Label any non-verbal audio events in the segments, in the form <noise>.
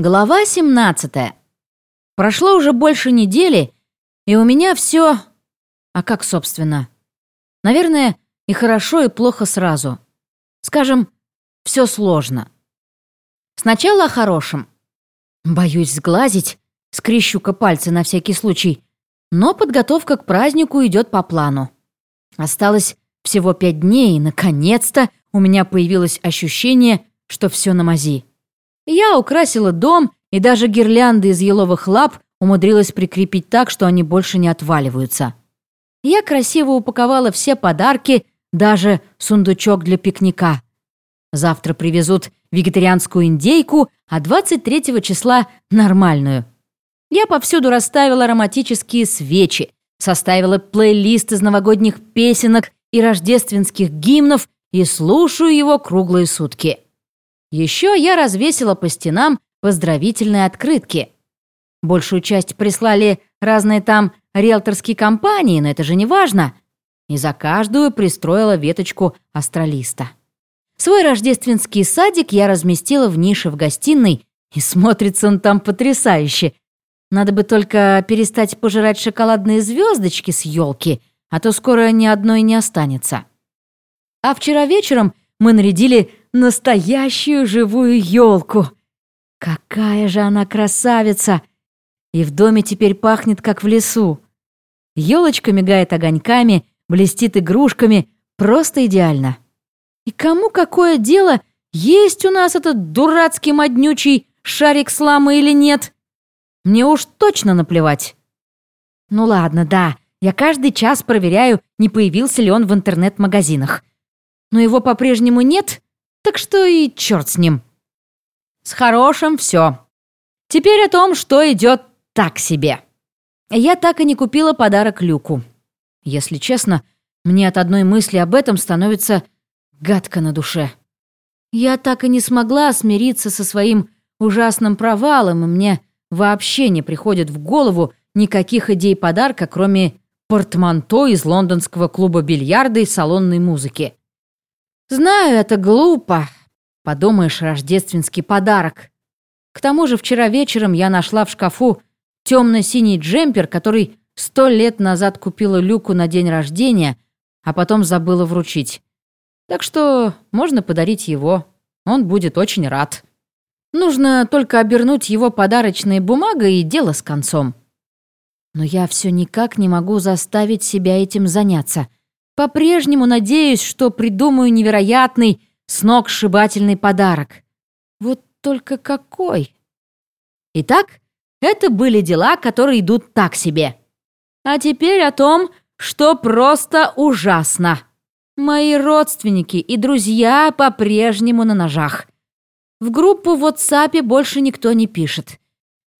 Глава 17. Прошло уже больше недели, и у меня все... А как, собственно? Наверное, и хорошо, и плохо сразу. Скажем, все сложно. Сначала о хорошем. Боюсь сглазить, скрещу-ка пальцы на всякий случай, но подготовка к празднику идет по плану. Осталось всего пять дней, и, наконец-то, у меня появилось ощущение, что все на мази. Я украсила дом и даже гирлянды из еловых лап умудрилась прикрепить так, что они больше не отваливаются. Я красиво упаковала все подарки, даже сундучок для пикника. Завтра привезут вегетарианскую индейку, а 23 числа – нормальную. Я повсюду расставила ароматические свечи, составила плейлист из новогодних песенок и рождественских гимнов и слушаю его круглые сутки. Еще я развесила по стенам поздравительные открытки. Большую часть прислали разные там риэлторские компании, но это же не важно. И за каждую пристроила веточку астралиста. Свой рождественский садик я разместила в нише в гостиной, и смотрится он там потрясающе. Надо бы только перестать пожирать шоколадные звездочки с елки, а то скоро ни одной не останется. А вчера вечером мы нарядили настоящую живую елку. Какая же она красавица! И в доме теперь пахнет, как в лесу. Елочка мигает огоньками, блестит игрушками, просто идеально. И кому какое дело, есть у нас этот дурацкий моднючий шарик слама или нет? Мне уж точно наплевать. Ну ладно, да, я каждый час проверяю, не появился ли он в интернет-магазинах. Но его по-прежнему нет, так что и черт с ним. С хорошим все. Теперь о том, что идет так себе. Я так и не купила подарок Люку. Если честно, мне от одной мысли об этом становится гадко на душе. Я так и не смогла смириться со своим ужасным провалом, и мне вообще не приходит в голову никаких идей подарка, кроме портманто из лондонского клуба бильярда и салонной музыки. Знаю, это глупо. Подумаешь, рождественский подарок. К тому же вчера вечером я нашла в шкафу темно-синий джемпер, который сто лет назад купила Люку на день рождения, а потом забыла вручить. Так что можно подарить его. Он будет очень рад. Нужно только обернуть его подарочной бумагой и дело с концом. Но я все никак не могу заставить себя этим заняться — по-прежнему надеюсь, что придумаю невероятный, сногсшибательный подарок. Вот только какой? Итак, это были дела, которые идут так себе. А теперь о том, что просто ужасно. Мои родственники и друзья по-прежнему на ножах. В группу в WhatsApp больше никто не пишет.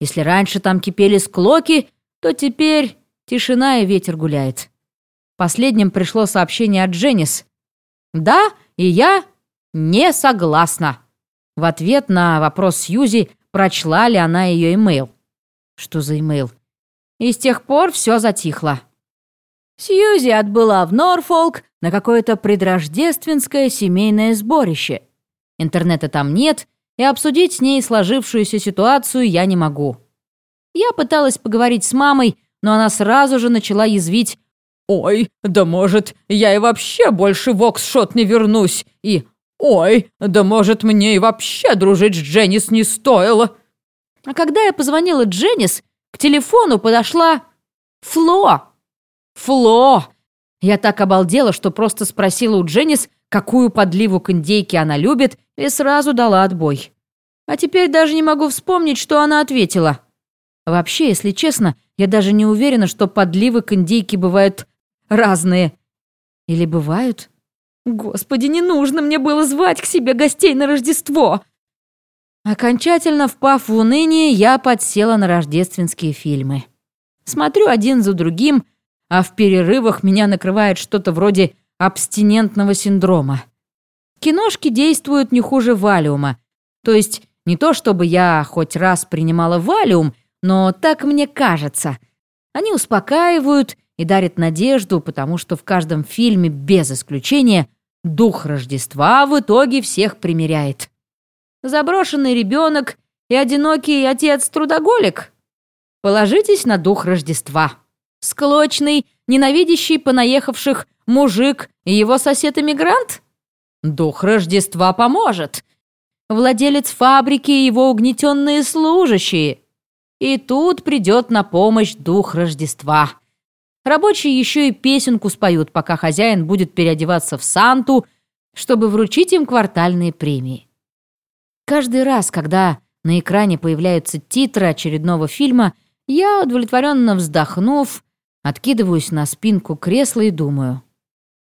Если раньше там кипели склоки, то теперь тишина и ветер гуляет. Последним пришло сообщение от Дженнис. «Да, и я не согласна». В ответ на вопрос Сьюзи, прочла ли она ее имейл. Что за имейл? И с тех пор все затихло. Сьюзи отбыла в Норфолк на какое-то предрождественское семейное сборище. Интернета там нет, и обсудить с ней сложившуюся ситуацию я не могу. Я пыталась поговорить с мамой, но она сразу же начала язвить «Ой, да может, я и вообще больше в Оксшот не вернусь!» И «Ой, да может, мне и вообще дружить с Дженнис не стоило!» А когда я позвонила Дженнис, к телефону подошла Фло. Фло! Я так обалдела, что просто спросила у Дженнис, какую подливу к индейке она любит, и сразу дала отбой. А теперь даже не могу вспомнить, что она ответила. Вообще, если честно, я даже не уверена, что подливы к индейке бывают разные. Или бывают? Господи, не нужно мне было звать к себе гостей на Рождество. Окончательно впав в уныние, я подсела на рождественские фильмы. Смотрю один за другим, а в перерывах меня накрывает что-то вроде абстинентного синдрома. Киношки действуют не хуже валиума. То есть не то, чтобы я хоть раз принимала валиум, но так мне кажется. Они успокаивают и дарит надежду, потому что в каждом фильме, без исключения, дух Рождества в итоге всех примиряет. Заброшенный ребенок и одинокий отец-трудоголик? Положитесь на дух Рождества. Склочный, ненавидящий понаехавших мужик и его сосед-эмигрант? Дух Рождества поможет. Владелец фабрики и его угнетенные служащие. И тут придет на помощь дух Рождества. Рабочие еще и песенку споют, пока хозяин будет переодеваться в Санту, чтобы вручить им квартальные премии. Каждый раз, когда на экране появляются титры очередного фильма, я, удовлетворенно вздохнув, откидываюсь на спинку кресла и думаю.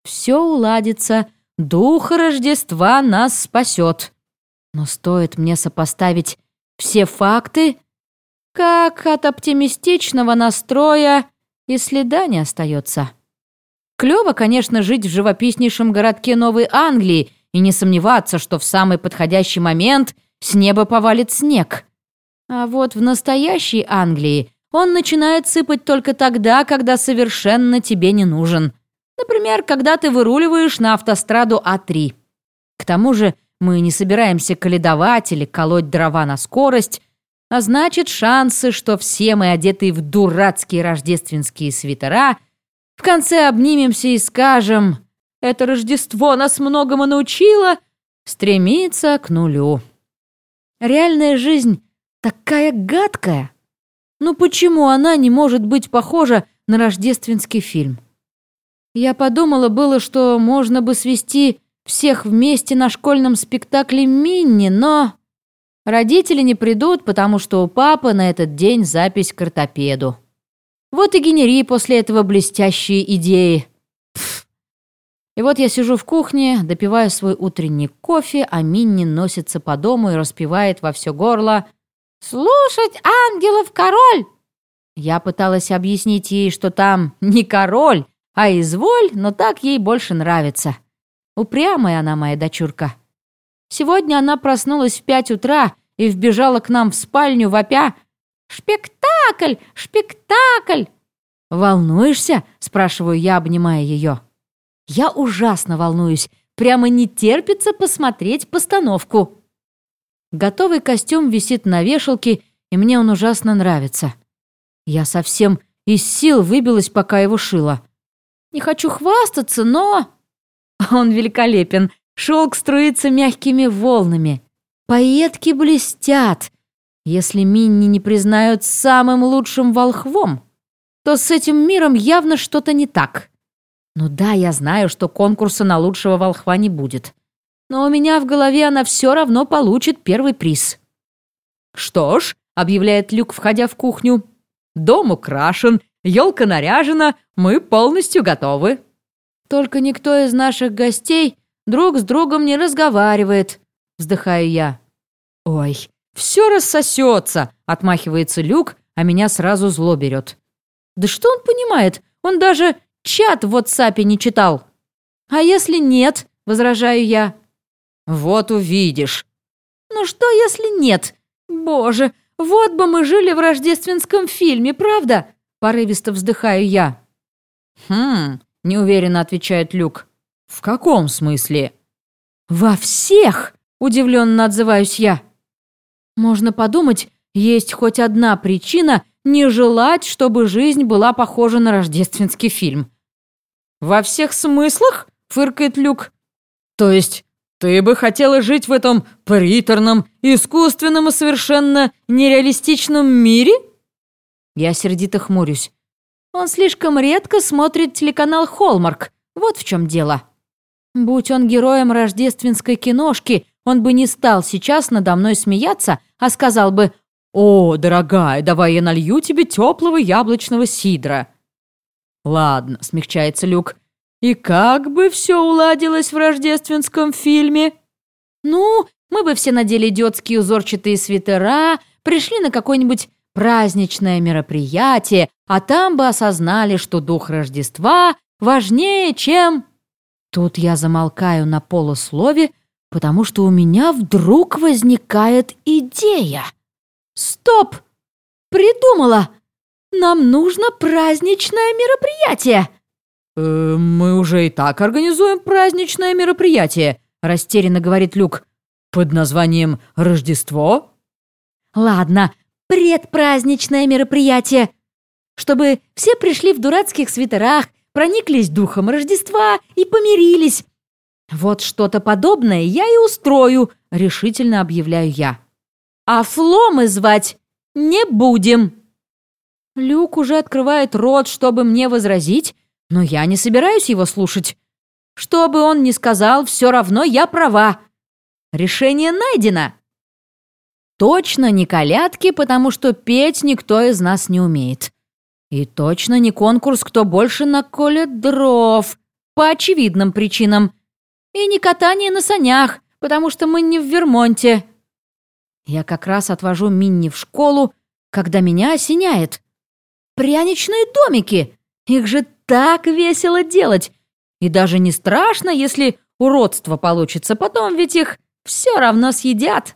Все уладится, дух Рождества нас спасет. Но стоит мне сопоставить все факты, как от оптимистичного настроя и следа не остается. Клево, конечно, жить в живописнейшем городке Новой Англии и не сомневаться, что в самый подходящий момент с неба повалит снег. А вот в настоящей Англии он начинает сыпать только тогда, когда совершенно тебе не нужен. Например, когда ты выруливаешь на автостраду А3. К тому же мы не собираемся каледовать или колоть дрова на скорость, а значит, шансы, что все мы, одетые в дурацкие рождественские свитера, в конце обнимемся и скажем «Это Рождество нас многому научило», стремится к нулю. Реальная жизнь такая гадкая. Ну почему она не может быть похожа на рождественский фильм? Я подумала было, что можно бы свести всех вместе на школьном спектакле «Минни», но... Родители не придут, потому что у папы на этот день запись к ортопеду. Вот и генери после этого блестящие идеи. Пф. И вот я сижу в кухне, допиваю свой утренний кофе, а Минни носится по дому и распевает во все горло «Слушать ангелов, король!» Я пыталась объяснить ей, что там не король, а изволь, но так ей больше нравится. Упрямая она, моя дочурка. Сегодня она проснулась в пять утра и вбежала к нам в спальню, вопя «Шпектакль! Шпектакль!» «Волнуешься?» — спрашиваю я, обнимая ее. «Я ужасно волнуюсь. Прямо не терпится посмотреть постановку». Готовый костюм висит на вешалке, и мне он ужасно нравится. Я совсем из сил выбилась, пока его шила. Не хочу хвастаться, но... Он великолепен. Шелк струится мягкими волнами. Поетки блестят. Если Минни не признают самым лучшим волхвом, то с этим миром явно что-то не так. Ну да, я знаю, что конкурса на лучшего волхва не будет. Но у меня в голове она все равно получит первый приз. «Что ж», — объявляет Люк, входя в кухню, — «дом украшен, елка наряжена, мы полностью готовы». «Только никто из наших гостей друг с другом не разговаривает», — вздыхаю я. «Ой, все рассосется», — отмахивается Люк, а меня сразу зло берет. «Да что он понимает? Он даже чат в WhatsApp не читал». «А если нет?» — возражаю я. «Вот увидишь». «Ну что, если нет? Боже, вот бы мы жили в рождественском фильме, правда?» Порывисто вздыхаю я. «Хм, неуверенно отвечает Люк. «В каком смысле?» «Во всех!» – удивленно отзываюсь я. Можно подумать, есть хоть одна причина не желать, чтобы жизнь была похожа на рождественский фильм. «Во всех смыслах?» – фыркает Люк. «То есть ты бы хотела жить в этом приторном, искусственном и совершенно нереалистичном мире?» Я сердито хмурюсь. Он слишком редко смотрит телеканал «Холмарк». Вот в чем дело. Будь он героем рождественской киношки, он бы не стал сейчас надо мной смеяться, а сказал бы «О, дорогая, давай я налью тебе теплого яблочного сидра». «Ладно», — смягчается Люк. «И как бы все уладилось в рождественском фильме?» «Ну, мы бы все надели идиотские узорчатые свитера, пришли на какой-нибудь праздничное мероприятие, а там бы осознали, что дух Рождества важнее, чем... Тут я замолкаю на полуслове, потому что у меня вдруг возникает идея. Стоп! Придумала! Нам нужно праздничное мероприятие. «Э, «Мы уже и так организуем праздничное мероприятие», растерянно говорит Люк. «Под названием «Рождество»?» Ладно, предпраздничное мероприятие. Чтобы все пришли в дурацких свитерах, прониклись духом Рождества и помирились. Вот что-то подобное я и устрою, решительно объявляю я. А Фло мы звать не будем. Люк уже открывает рот, чтобы мне возразить, но я не собираюсь его слушать. Что бы он ни сказал, все равно я права. Решение найдено. Точно не колядки, потому что петь никто из нас не умеет. И точно не конкурс, кто больше наколет дров, по очевидным причинам. И не катание на санях, потому что мы не в Вермонте. Я как раз отвожу Минни в школу, когда меня осеняет. Пряничные домики! Их же так весело делать! И даже не страшно, если уродство получится, потом ведь их все равно съедят.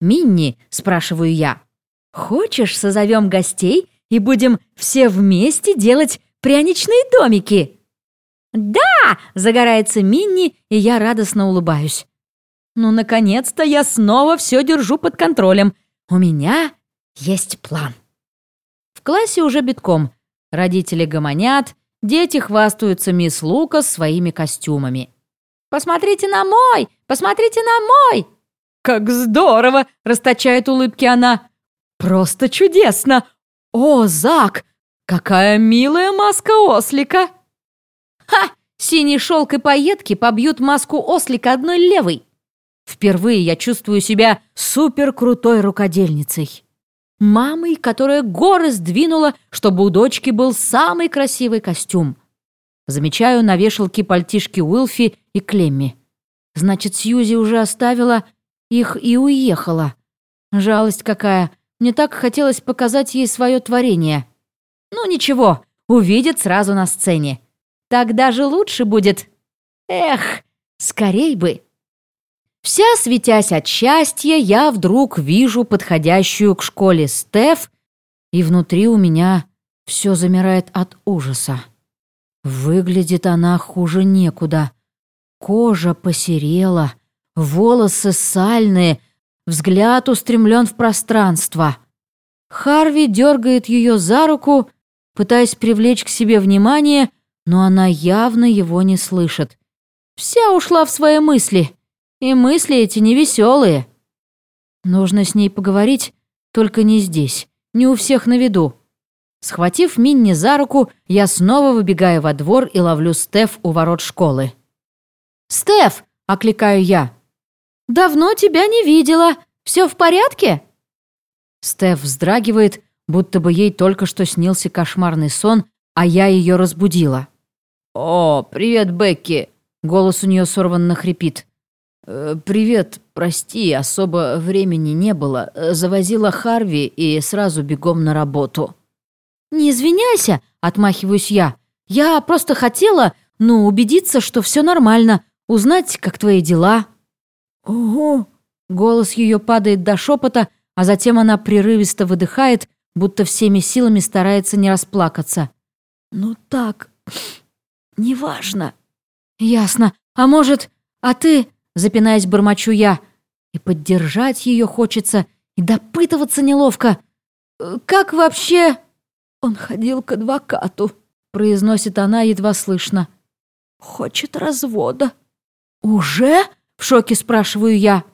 «Минни», — спрашиваю я, — «хочешь, созовем гостей и будем все вместе делать пряничные домики?» «Да!» — загорается Минни, и я радостно улыбаюсь. «Ну, наконец-то я снова все держу под контролем. У меня есть план». В классе уже битком. Родители гомонят, дети хвастаются мисс Лукас своими костюмами. «Посмотрите на мой! Посмотрите на мой!» «Как здорово!» — расточает улыбки она. «Просто чудесно! О, Зак! Какая милая маска ослика!» «Ха! Синий шелк и пайетки побьют маску ослика одной левой!» Впервые я чувствую себя суперкрутой рукодельницей. Мамой, которая горы сдвинула, чтобы у дочки был самый красивый костюм. Замечаю на вешалке пальтишки Уилфи и Клемми. Значит, Сьюзи уже оставила их и уехала. Жалость какая. Мне так хотелось показать ей свое творение. Ну ничего, увидит сразу на сцене. Так даже лучше будет. Эх, скорей бы. Вся светясь от счастья, я вдруг вижу подходящую к школе Стеф, и внутри у меня все замирает от ужаса. Выглядит она хуже некуда. Кожа посерела, волосы сальные, взгляд устремлен в пространство. Харви дергает ее за руку, пытаясь привлечь к себе внимание, но она явно его не слышит. Вся ушла в свои мысли, и мысли эти невеселые. Нужно с ней поговорить, только не здесь, не у всех на виду. Схватив Минни за руку, я снова выбегаю во двор и ловлю Стеф у ворот школы. «Стеф!» — окликаю я. «Давно тебя не видела. Все в порядке?» Стеф вздрагивает, будто бы ей только что снился кошмарный сон, а я ее разбудила. «О, привет, Бекки!» — голос у нее сорванно хрипит. «Э, «Привет, прости, особо времени не было. Завозила Харви и сразу бегом на работу». «Не извиняйся», — отмахиваюсь я. «Я просто хотела, ну, убедиться, что все нормально, узнать, как твои дела». «Ого!» Голос ее падает до шепота, а затем она прерывисто выдыхает, будто всеми силами старается не расплакаться. «Ну так, <sniffs> неважно». «Ясно. А может, а ты...» Запинаясь, бормочу я. И поддержать ее хочется, и допытываться неловко. «Как вообще...» «Он ходил к адвокату», — произносит она едва слышно. «Хочет развода». «Уже?» — в шоке спрашиваю я.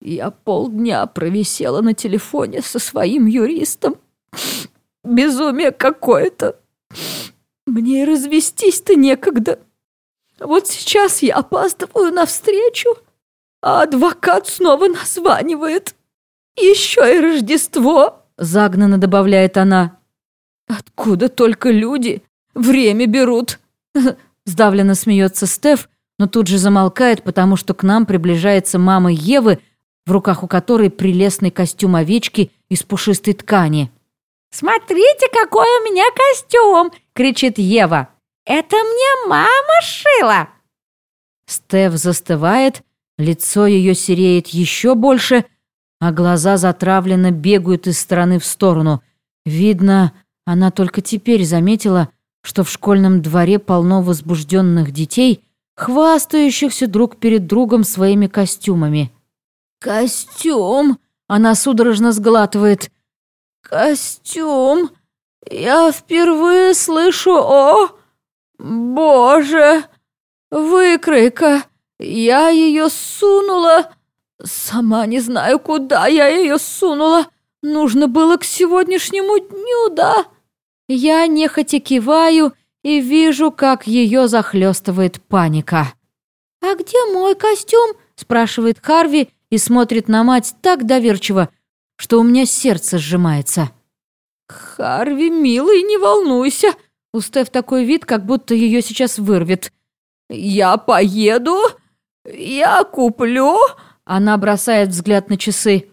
Я полдня провисела на телефоне со своим юристом. Безумие какое-то. Мне и развестись-то некогда. Вот сейчас я опаздываю на встречу, а адвокат снова названивает. Еще и Рождество, загнанно добавляет она. Откуда только люди время берут? <laughs> Сдавленно смеется Стеф, но тут же замолкает, потому что к нам приближается мама Евы, в руках у которой прелестный костюм овечки из пушистой ткани. «Смотрите, какой у меня костюм!» — кричит Ева. «Это мне мама шила!» Стеф застывает, лицо ее сереет еще больше, а глаза затравленно бегают из стороны в сторону. Видно, она только теперь заметила, что в школьном дворе полно возбужденных детей — хвастающихся друг перед другом своими костюмами. «Костюм!» — Она судорожно сглатывает. «Костюм! Я впервые слышу о... Боже! Выкройка! Я ее сунула... Сама не знаю, куда я ее сунула. Нужно было к сегодняшнему дню, да?» Я нехотя киваю и вижу, как ее захлестывает паника. «А где мой костюм?» – спрашивает Харви и смотрит на мать так доверчиво, что у меня сердце сжимается. «Харви, милый, не волнуйся!» У Стеф такой вид, как будто ее сейчас вырвет. «Я поеду, я куплю...» Она бросает взгляд на часы.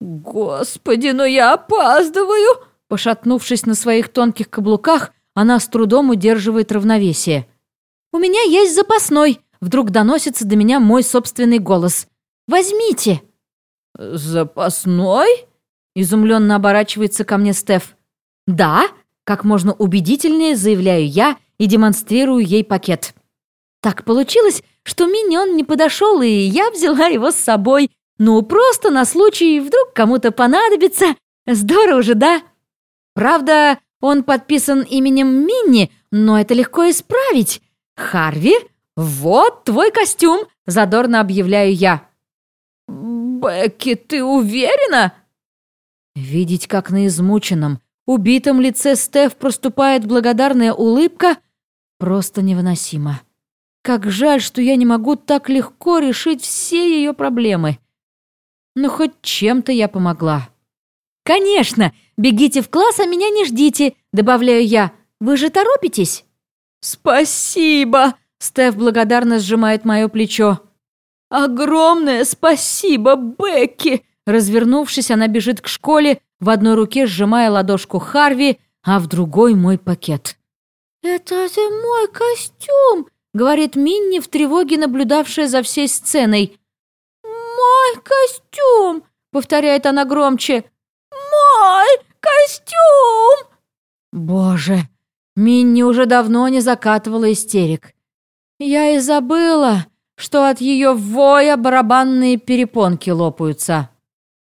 «Господи, но я опаздываю!» Пошатнувшись на своих тонких каблуках, она с трудом удерживает равновесие. «У меня есть запасной!» Вдруг доносится до меня мой собственный голос. «Возьмите!» «Запасной?» Изумленно оборачивается ко мне Стеф. «Да!» Как можно убедительнее заявляю я и демонстрирую ей пакет. Так получилось, что миньон не подошел, и я взяла его с собой. Ну, просто на случай, вдруг кому-то понадобится. Здорово же, да? Правда, он подписан именем Минни, но это легко исправить. Харви, вот твой костюм, задорно объявляю я. «Бекки, ты уверена?» Видеть, как на измученном, убитом лице Стеф проступает благодарная улыбка, просто невыносимо. Как жаль, что я не могу так легко решить все ее проблемы. Но хоть чем-то я помогла. «Конечно! Бегите в класс, а меня не ждите!» — добавляю я. «Вы же торопитесь?» «Спасибо!» — Стеф благодарно сжимает мое плечо. «Огромное спасибо, Бекки!» Развернувшись, она бежит к школе, в одной руке сжимая ладошку Харви, а в другой мой пакет. «Это же мой костюм!» — говорит Минни в тревоге, наблюдавшая за всей сценой. «Мой костюм!» — повторяет она громче. «Мой костюм!» Боже, Минни уже давно не закатывала истерик. Я и забыла, что от ее воя барабанные перепонки лопаются.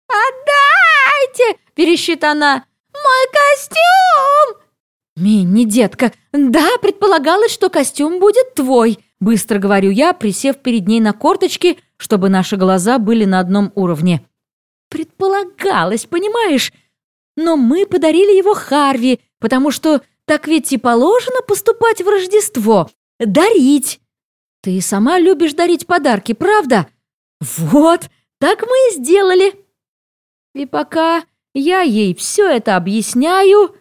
«Отдайте!» — верещит она. «Мой костюм!» «Минни, детка, да, предполагалось, что костюм будет твой», быстро говорю я, присев перед ней на корточки, чтобы наши глаза были на одном уровне. «Предполагалось, понимаешь? Но мы подарили его Харви, потому что так ведь и положено поступать в Рождество. Дарить. Ты сама любишь дарить подарки, правда? Вот, так мы и сделали». И пока я ей все это объясняю,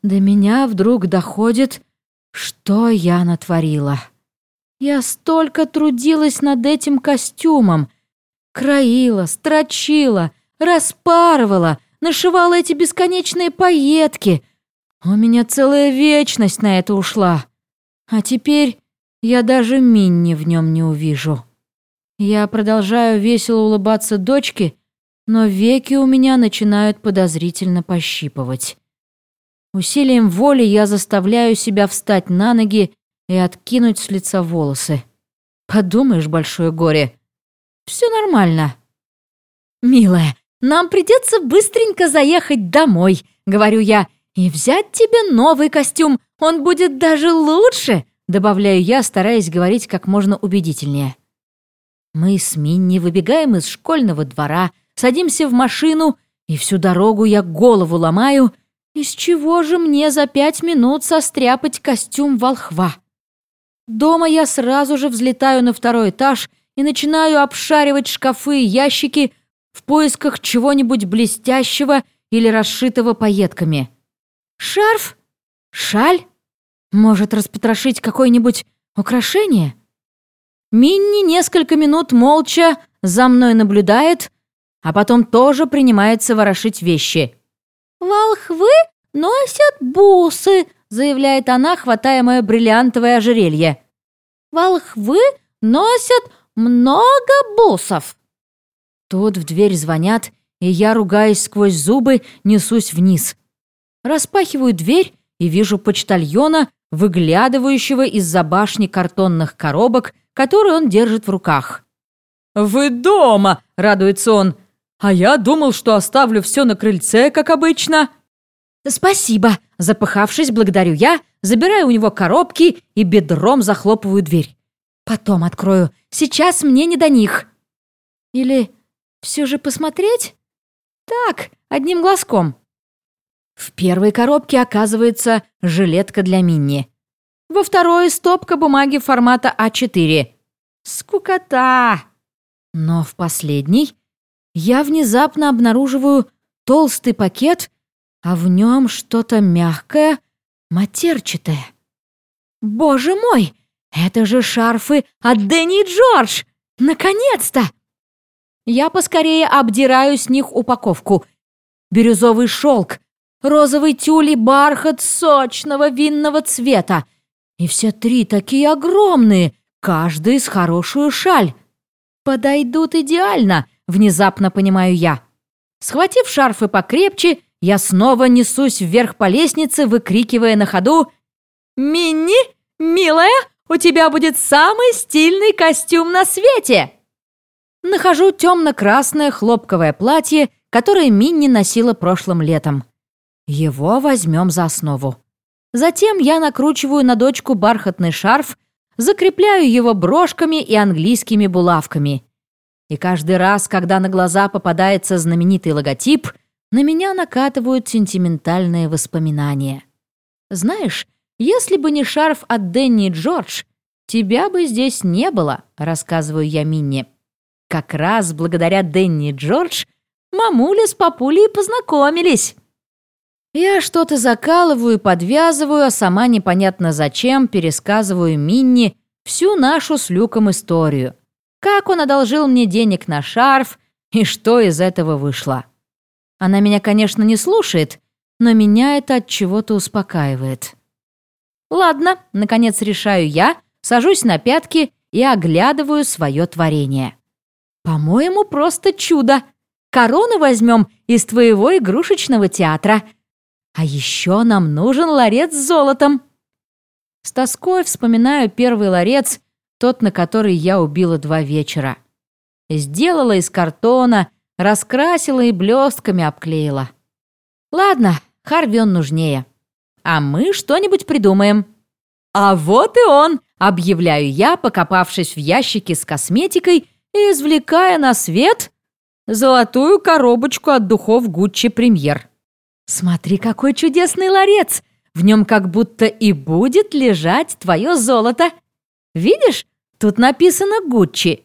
до меня вдруг доходит, что я натворила. Я столько трудилась над этим костюмом. Краила, строчила, распарывала, нашивала эти бесконечные пайетки. У меня целая вечность на это ушла. А теперь я даже Минни в нем не увижу. Я продолжаю весело улыбаться дочке, но веки у меня начинают подозрительно пощипывать. Усилием воли я заставляю себя встать на ноги и откинуть с лица волосы. Подумаешь, большое горе. Все нормально. «Милая, нам придется быстренько заехать домой», — говорю я, «и взять тебе новый костюм. Он будет даже лучше», — добавляю я, стараясь говорить как можно убедительнее. Мы с Минни выбегаем из школьного двора, садимся в машину, и всю дорогу я голову ломаю, из чего же мне за пять минут состряпать костюм волхва? Дома я сразу же взлетаю на второй этаж и начинаю обшаривать шкафы и ящики в поисках чего-нибудь блестящего или расшитого пайетками. Шарф? Шаль? Может, распотрошить какое-нибудь украшение? Минни несколько минут молча за мной наблюдает, а потом тоже принимается ворошить вещи. «Волхвы носят бусы», — заявляет она, хватая мое бриллиантовое ожерелье. «Волхвы носят много бусов». Тут в дверь звонят, и я, ругаясь сквозь зубы, несусь вниз. Распахиваю дверь и вижу почтальона, выглядывающего из-за башни картонных коробок, которые он держит в руках. «Вы дома!» — радуется он. А я думал, что оставлю все на крыльце, как обычно». «Спасибо!» Запыхавшись, благодарю я, забираю у него коробки и бедром захлопываю дверь. «Потом открою. Сейчас мне не до них». Или все же посмотреть? Так, одним глазком. В первой коробке оказывается жилетка для Минни. Во второй стопка бумаги формата А4. Скукота! Но в последней я внезапно обнаруживаю толстый пакет, а в нем что-то мягкое, матерчатое. Боже мой, это же шарфы от Дэнни Джордж! Наконец-то! Я поскорее обдираю с них упаковку. Бирюзовый шелк, розовый тюль и бархат сочного винного цвета. И все три такие огромные, каждый с хорошую шаль. Подойдут идеально, внезапно понимаю я. Схватив шарфы покрепче, я снова несусь вверх по лестнице, выкрикивая на ходу «Минни, милая, у тебя будет самый стильный костюм на свете!» Нахожу темно-красное хлопковое платье, которое Минни носила прошлым летом. Его возьмем за основу. Затем я накручиваю на дочку бархатный шарф, закрепляю его брошками и английскими булавками. И каждый раз, когда на глаза попадается знаменитый логотип, на меня накатывают сентиментальные воспоминания. Знаешь, если бы не шарф от Дэнни Джордж, тебя бы здесь не было, рассказываю я Минни. Как раз благодаря Дэнни Джордж мамуля с папулей познакомились. Я что-то закалываю, подвязываю, а сама непонятно зачем пересказываю Минни всю нашу с Люком историю. Как он одолжил мне денег на шарф и что из этого вышло. Она меня, конечно, не слушает, но меня это от чего-то успокаивает. Ладно, наконец решаю я, сажусь на пятки и оглядываю свое творение. По-моему, просто чудо. Корону возьмем из твоего игрушечного театра — а еще нам нужен ларец с золотом. С тоской вспоминаю первый ларец, тот, на который я убила два вечера. Сделала из картона, раскрасила и блестками обклеила. Ладно, Харви нужнее. А мы что-нибудь придумаем. А вот и он, объявляю я, покопавшись в ящике с косметикой и извлекая на свет золотую коробочку от духов Гуччи Премьер. «Смотри, какой чудесный ларец! В нем как будто и будет лежать твое золото. Видишь, тут написано «Гуччи».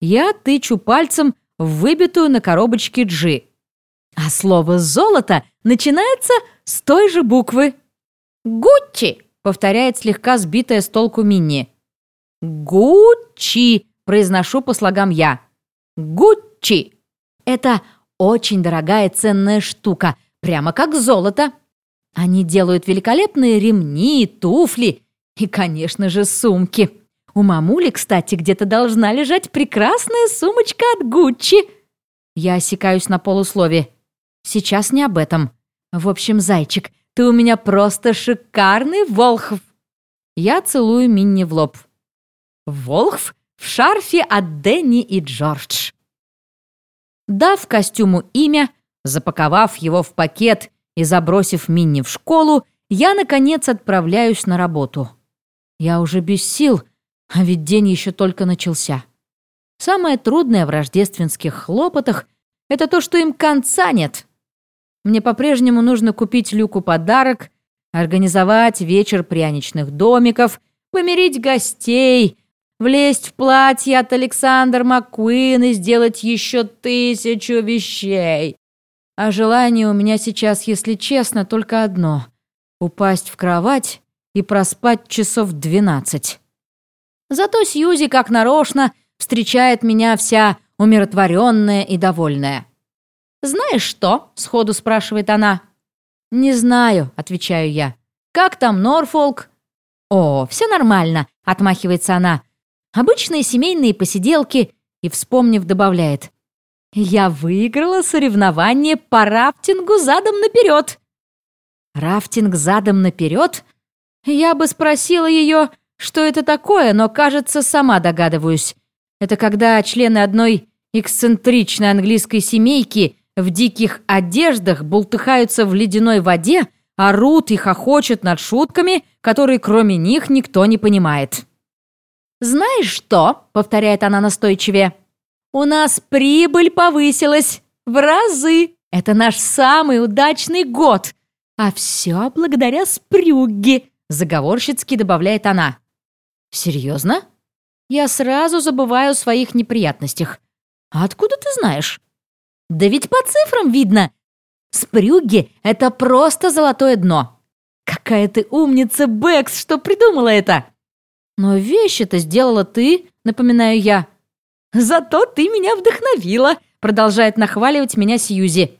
Я тычу пальцем в выбитую на коробочке «Джи». А слово «золото» начинается с той же буквы. «Гуччи», — повторяет слегка сбитая с толку Минни. «Гуччи», — произношу по слогам я. «Гуччи». Это очень дорогая ценная штука, прямо как золото. Они делают великолепные ремни, туфли и, конечно же, сумки. У мамули, кстати, где-то должна лежать прекрасная сумочка от Гуччи. Я осекаюсь на полуслове. Сейчас не об этом. В общем, зайчик, ты у меня просто шикарный волхв. Я целую Минни в лоб. Волхв в шарфе от Дэнни и Джордж. Дав костюму имя, Запаковав его в пакет и забросив Минни в школу, я, наконец, отправляюсь на работу. Я уже без сил, а ведь день еще только начался. Самое трудное в рождественских хлопотах — это то, что им конца нет. Мне по-прежнему нужно купить Люку подарок, организовать вечер пряничных домиков, помирить гостей, влезть в платье от Александр Маккуин и сделать еще тысячу вещей. А желание у меня сейчас, если честно, только одно — упасть в кровать и проспать часов двенадцать. Зато Сьюзи, как нарочно, встречает меня вся умиротворенная и довольная. «Знаешь что?» — сходу спрашивает она. «Не знаю», — отвечаю я. «Как там Норфолк?» «О, все нормально», — отмахивается она. «Обычные семейные посиделки», и, вспомнив, добавляет. Я выиграла соревнование по рафтингу задом наперед. Рафтинг задом наперед? Я бы спросила ее, что это такое, но, кажется, сама догадываюсь. Это когда члены одной эксцентричной английской семейки в диких одеждах бултыхаются в ледяной воде, орут и хохочут над шутками, которые кроме них никто не понимает. «Знаешь что?» — повторяет она настойчивее. «У нас прибыль повысилась в разы. Это наш самый удачный год. А все благодаря Спрюгге», — заговорщицки добавляет она. «Серьезно?» Я сразу забываю о своих неприятностях. А откуда ты знаешь? Да ведь по цифрам видно. Спрюгги — это просто золотое дно. Какая ты умница, Бэкс, что придумала это. Но вещи-то сделала ты, напоминаю я. Зато ты меня вдохновила, продолжает нахваливать меня Сьюзи.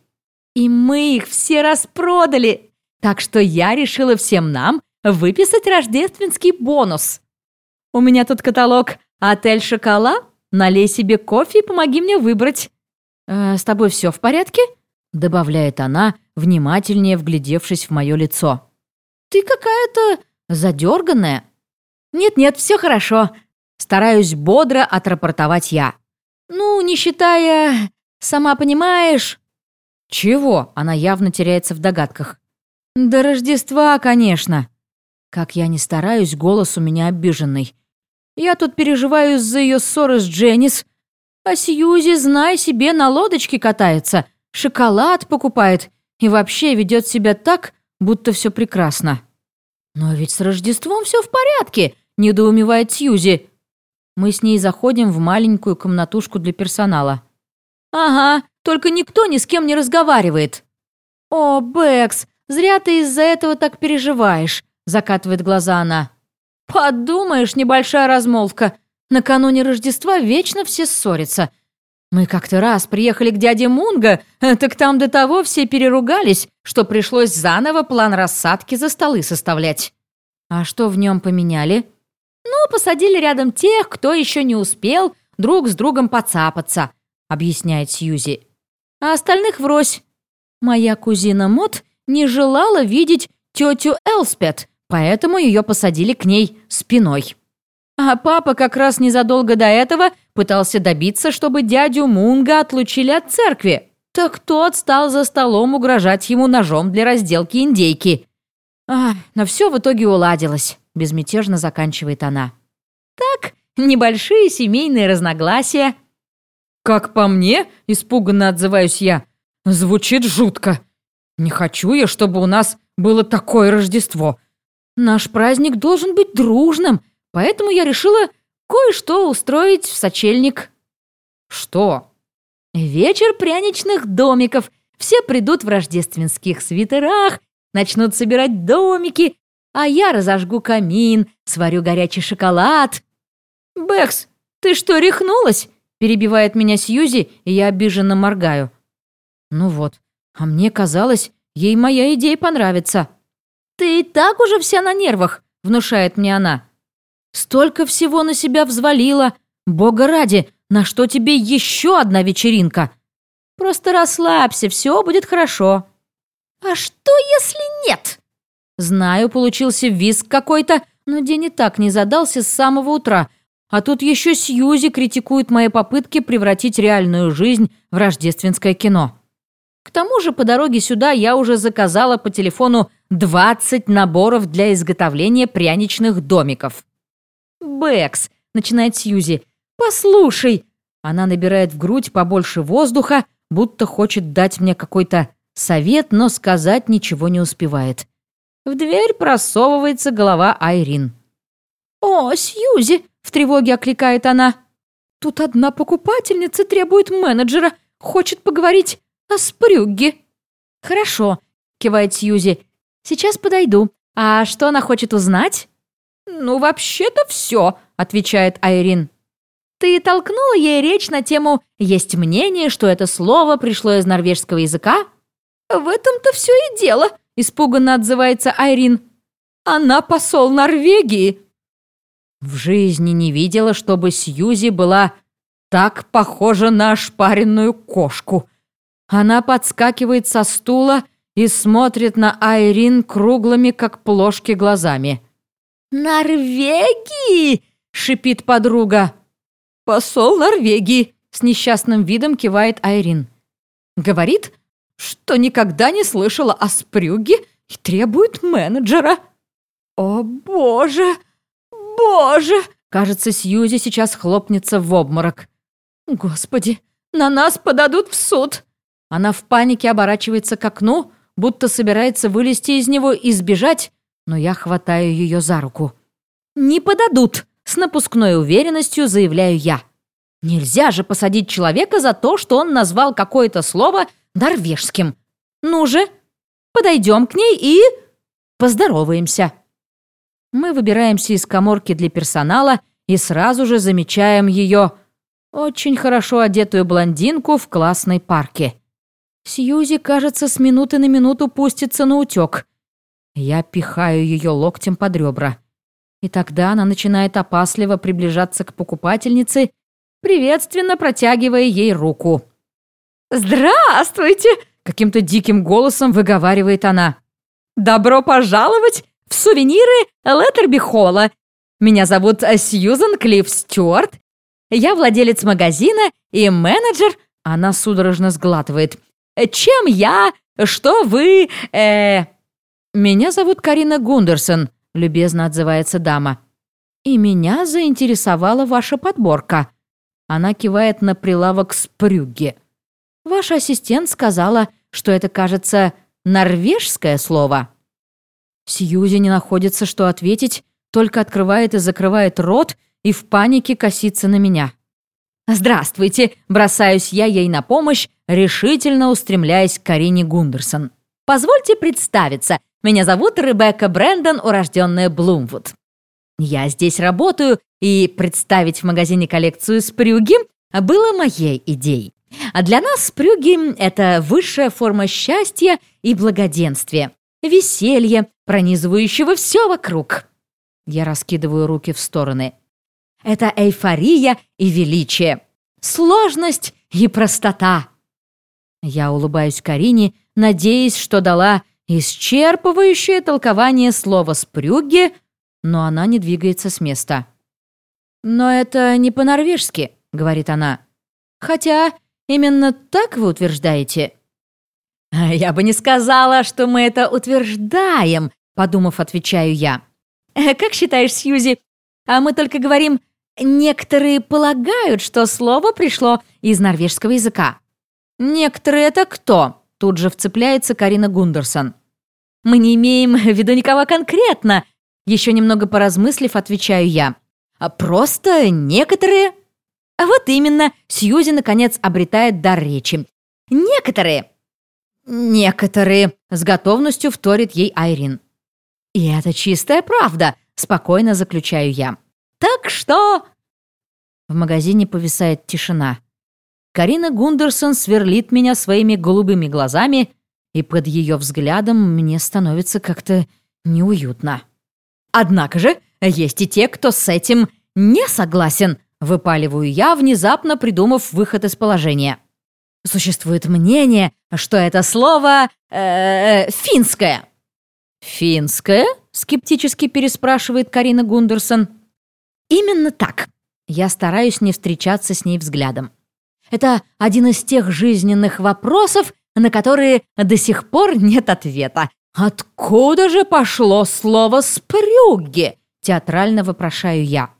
И мы их все распродали. Так что я решила всем нам выписать рождественский бонус. У меня тут каталог «Отель Шокола». Налей себе кофе и помоги мне выбрать. «Э, «С тобой все в порядке?» Добавляет она, внимательнее вглядевшись в мое лицо. «Ты какая-то задерганная». «Нет-нет, все хорошо». Стараюсь бодро отрапортовать я. «Ну, не считая... Сама понимаешь...» «Чего?» Она явно теряется в догадках. «До Рождества, конечно». Как я не стараюсь, голос у меня обиженный. Я тут переживаю из-за ее ссоры с Дженнис. А Сьюзи, знай себе, на лодочке катается, шоколад покупает и вообще ведет себя так, будто все прекрасно. Но ведь с Рождеством все в порядке, недоумевает Сьюзи. Мы с ней заходим в маленькую комнатушку для персонала. Ага, только никто ни с кем не разговаривает. О, Бэкс, зря ты из-за этого так переживаешь, закатывает глаза она. Подумаешь, небольшая размолвка. Накануне Рождества вечно все ссорятся. Мы как-то раз приехали к дяде Мунга, <laughs> так там до того все переругались, что пришлось заново план рассадки за столы составлять. А что в нем поменяли? Посадили рядом тех, кто еще не успел друг с другом поцапаться, объясняет Сьюзи. А остальных врозь. Моя кузина Мот не желала видеть тетю Элспет, поэтому ее посадили к ней спиной. А папа как раз незадолго до этого пытался добиться, чтобы дядю Мунга отлучили от церкви. Так тот стал за столом угрожать ему ножом для разделки индейки. А, но все в итоге уладилось, безмятежно заканчивает она. Так, небольшие семейные разногласия. Как по мне, испуганно отзываюсь я, звучит жутко. Не хочу я, чтобы у нас было такое Рождество. Наш праздник должен быть дружным, поэтому я решила кое-что устроить в сочельник». «Что?» «Вечер пряничных домиков. Все придут в рождественских свитерах, начнут собирать домики, а я разожгу камин, сварю горячий шоколад». «Бэкс, ты что, рехнулась?» перебивает меня Сьюзи, и я обиженно моргаю. «Ну вот, а мне казалось, ей моя идея понравится». «Ты и так уже вся на нервах», — внушает мне она. «Столько всего на себя взвалила. Бога ради, на что тебе еще одна вечеринка? Просто расслабься, все будет хорошо». «А что, если нет?» Знаю, получился визг какой-то, но день и так не задался с самого утра. А тут еще Сьюзи критикует мои попытки превратить реальную жизнь в рождественское кино. К тому же по дороге сюда я уже заказала по телефону 20 наборов для изготовления пряничных домиков. «Бэкс», — начинает Сьюзи, — «послушай». Она набирает в грудь побольше воздуха, будто хочет дать мне какой-то совет, но сказать ничего не успевает. В дверь просовывается голова Айрин. «О, Сьюзи!» — в тревоге окликает она. «Тут одна покупательница требует менеджера, хочет поговорить о спрюгге». «Хорошо», — кивает Сьюзи. «Сейчас подойду. А что она хочет узнать?» «Ну, вообще-то все», — отвечает Айрин. «Ты толкнула ей речь на тему «есть мнение, что это слово пришло из норвежского языка»?» «В этом-то все и дело», — испуганно отзывается Айрин. «Она посол Норвегии». В жизни не видела, чтобы Сьюзи была так похожа на ошпаренную кошку. Она подскакивает со стула и смотрит на Айрин круглыми, как плошки, глазами. «Норвегии!» — шипит подруга. «Посол Норвегии!» — с несчастным видом кивает Айрин. Говорит, что никогда не слышала о спрюге и требует менеджера. О, боже! Боже! Кажется, Сьюзи сейчас хлопнется в обморок. Господи, на нас подадут в суд. Она в панике оборачивается к окну, будто собирается вылезти из него и сбежать, но я хватаю ее за руку. «Не подадут!» — с напускной уверенностью заявляю я. Нельзя же посадить человека за то, что он назвал какое-то слово норвежским. Ну же, подойдем к ней и... поздороваемся. Мы выбираемся из коморки для персонала и сразу же замечаем ее, очень хорошо одетую блондинку в классной парке. Сьюзи, кажется, с минуты на минуту пустится на утек. Я пихаю ее локтем под ребра. И тогда она начинает опасливо приближаться к покупательнице, приветственно протягивая ей руку. «Здравствуйте!» — каким-то диким голосом выговаривает она. «Добро пожаловать в сувениры Леттерби Холла. Меня зовут Сьюзан Клифф Стюарт. Я владелец магазина и менеджер...» Она судорожно сглатывает. Чем я? Что вы? Э, меня зовут Карина Гундерсон, любезно отзывается дама. И меня заинтересовала ваша подборка. Она кивает на прилавок с прюгге. Ваш ассистент сказала, что это, кажется, норвежское слово. Сьюзи не находится, что ответить, только открывает и закрывает рот и в панике косится на меня. «Здравствуйте!» – бросаюсь я ей на помощь, решительно устремляясь к Карине Гундерсон. «Позвольте представиться. Меня зовут Ребекка Брэндон, урожденная Блумвуд. Я здесь работаю, и представить в магазине коллекцию спрюги было моей идеей. А для нас спрюги – это высшая форма счастья и благоденствия, веселье, пронизывающего все вокруг». Я раскидываю руки в стороны – это эйфория и величие, сложность и простота. Я улыбаюсь Карине, надеясь, что дала исчерпывающее толкование слова «спрюгге», но она не двигается с места. «Но это не по-норвежски», — говорит она. «Хотя именно так вы утверждаете». <laughs> «Я бы не сказала, что мы это утверждаем», — подумав, отвечаю я. «Как считаешь, Сьюзи, а мы только говорим Некоторые полагают, что слово пришло из норвежского языка. Некоторые это кто? Тут же вцепляется Карина Гундерсон. Мы не имеем <laughs> в виду никого конкретно. Еще немного поразмыслив, отвечаю я. А просто некоторые. А вот именно, Сьюзи наконец обретает дар речи. Некоторые. Некоторые, с готовностью вторит ей Айрин. И это чистая правда, спокойно заключаю я. Так что...» В магазине повисает тишина. Карина Гундерсон сверлит меня своими голубыми глазами, и под ее взглядом мне становится как-то неуютно. «Однако же есть и те, кто с этим не согласен», выпаливаю я, внезапно придумав выход из положения. Существует мнение, что это слово э, финское. «Финское?» — скептически переспрашивает Карина Гундерсон. Именно так. Я стараюсь не встречаться с ней взглядом. Это один из тех жизненных вопросов, на которые до сих пор нет ответа. «Откуда же пошло слово «спрюгги»?» – театрально вопрошаю я.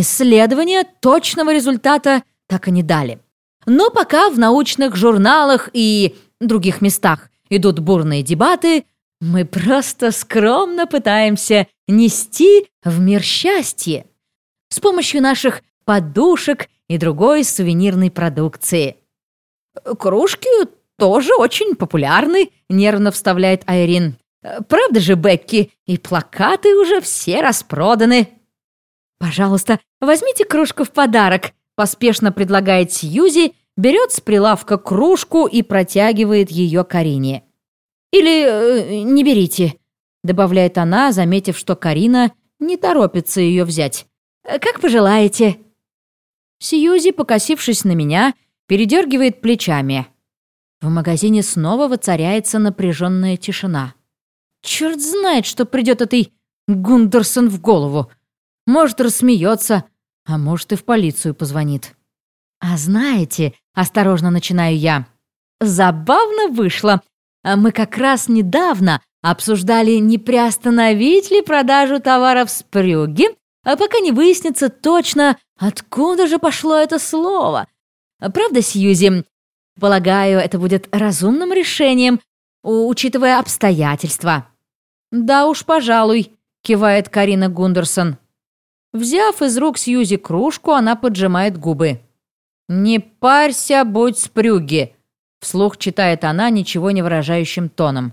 Исследования точного результата так и не дали. Но пока в научных журналах и других местах идут бурные дебаты, мы просто скромно пытаемся нести в мир счастье с помощью наших подушек и другой сувенирной продукции. «Кружки тоже очень популярны», — нервно вставляет Айрин. «Правда же, Бекки, и плакаты уже все распроданы». «Пожалуйста, возьмите кружку в подарок», — поспешно предлагает Сьюзи, берет с прилавка кружку и протягивает ее Карине. «Или э, не берите», — добавляет она, заметив, что Карина не торопится ее взять. «Как пожелаете». Сьюзи, покосившись на меня, передергивает плечами. В магазине снова воцаряется напряженная тишина. Черт знает, что придет этой Гундерсон в голову. Может, рассмеется, а может и в полицию позвонит. «А знаете, осторожно начинаю я, забавно вышло. Мы как раз недавно обсуждали, не приостановить ли продажу товаров с прюги, а пока не выяснится точно, откуда же пошло это слово. Правда, Сьюзи? Полагаю, это будет разумным решением, учитывая обстоятельства. «Да уж, пожалуй», — кивает Карина Гундерсон. Взяв из рук Сьюзи кружку, она поджимает губы. «Не парься, будь спрюги», — вслух читает она ничего не выражающим тоном.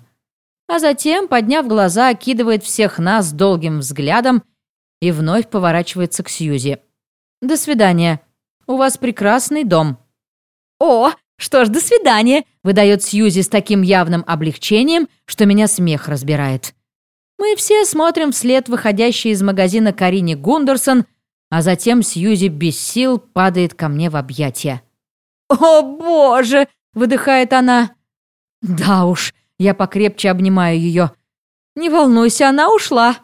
А затем, подняв глаза, окидывает всех нас долгим взглядом и вновь поворачивается к Сьюзи. «До свидания. У вас прекрасный дом». «О, что ж, до свидания», — выдает Сьюзи с таким явным облегчением, что меня смех разбирает. Мы все смотрим вслед выходящей из магазина Карине Гундерсон, а затем Сьюзи без сил падает ко мне в объятия. «О, боже!» — выдыхает она. «Да уж», — я покрепче обнимаю ее. «Не волнуйся, она ушла».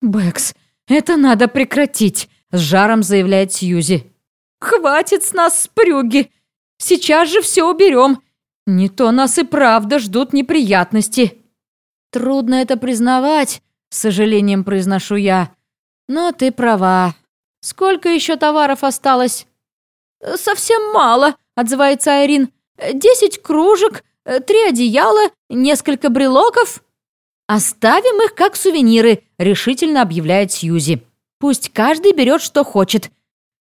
«Бэкс, это надо прекратить», — с жаром заявляет Сьюзи. «Хватит с нас спрюги! Сейчас же все уберем! Не то нас и правда ждут неприятности!» «Трудно это признавать», — с сожалением произношу я. «Но ты права. Сколько еще товаров осталось?» «Совсем мало», — отзывается Айрин. «Десять кружек, три одеяла, несколько брелоков». «Оставим их как сувениры», — решительно объявляет Сьюзи. «Пусть каждый берет, что хочет.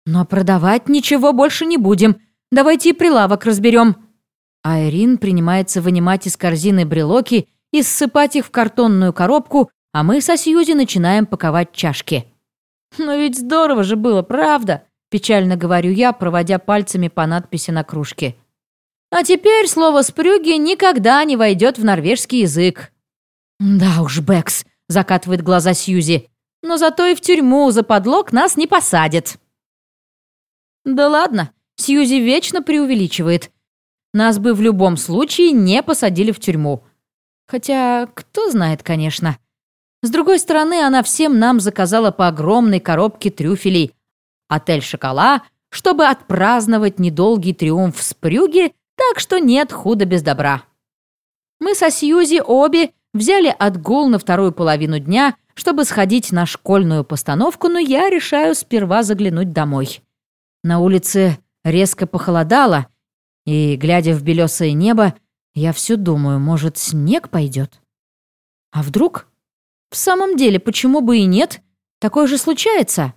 Но продавать ничего больше не будем. Давайте и прилавок разберем». Айрин принимается вынимать из корзины брелоки и ссыпать их в картонную коробку, а мы со Сьюзи начинаем паковать чашки. «Но ведь здорово же было, правда?» – печально говорю я, проводя пальцами по надписи на кружке. «А теперь слово «спрюги» никогда не войдет в норвежский язык». «Да уж, Бэкс», – закатывает глаза Сьюзи. «Но зато и в тюрьму за подлог нас не посадят». «Да ладно, Сьюзи вечно преувеличивает. Нас бы в любом случае не посадили в тюрьму. Хотя, кто знает, конечно. С другой стороны, она всем нам заказала по огромной коробке трюфелей. Отель «Шокола», чтобы отпраздновать недолгий триумф с Прюги, так что нет худа без добра. Мы со Сьюзи обе взяли отгул на вторую половину дня, чтобы сходить на школьную постановку, но я решаю сперва заглянуть домой. На улице резко похолодало, и, глядя в белесое небо, я все думаю, может, снег пойдет? А вдруг? В самом деле, почему бы и нет? Такое же случается.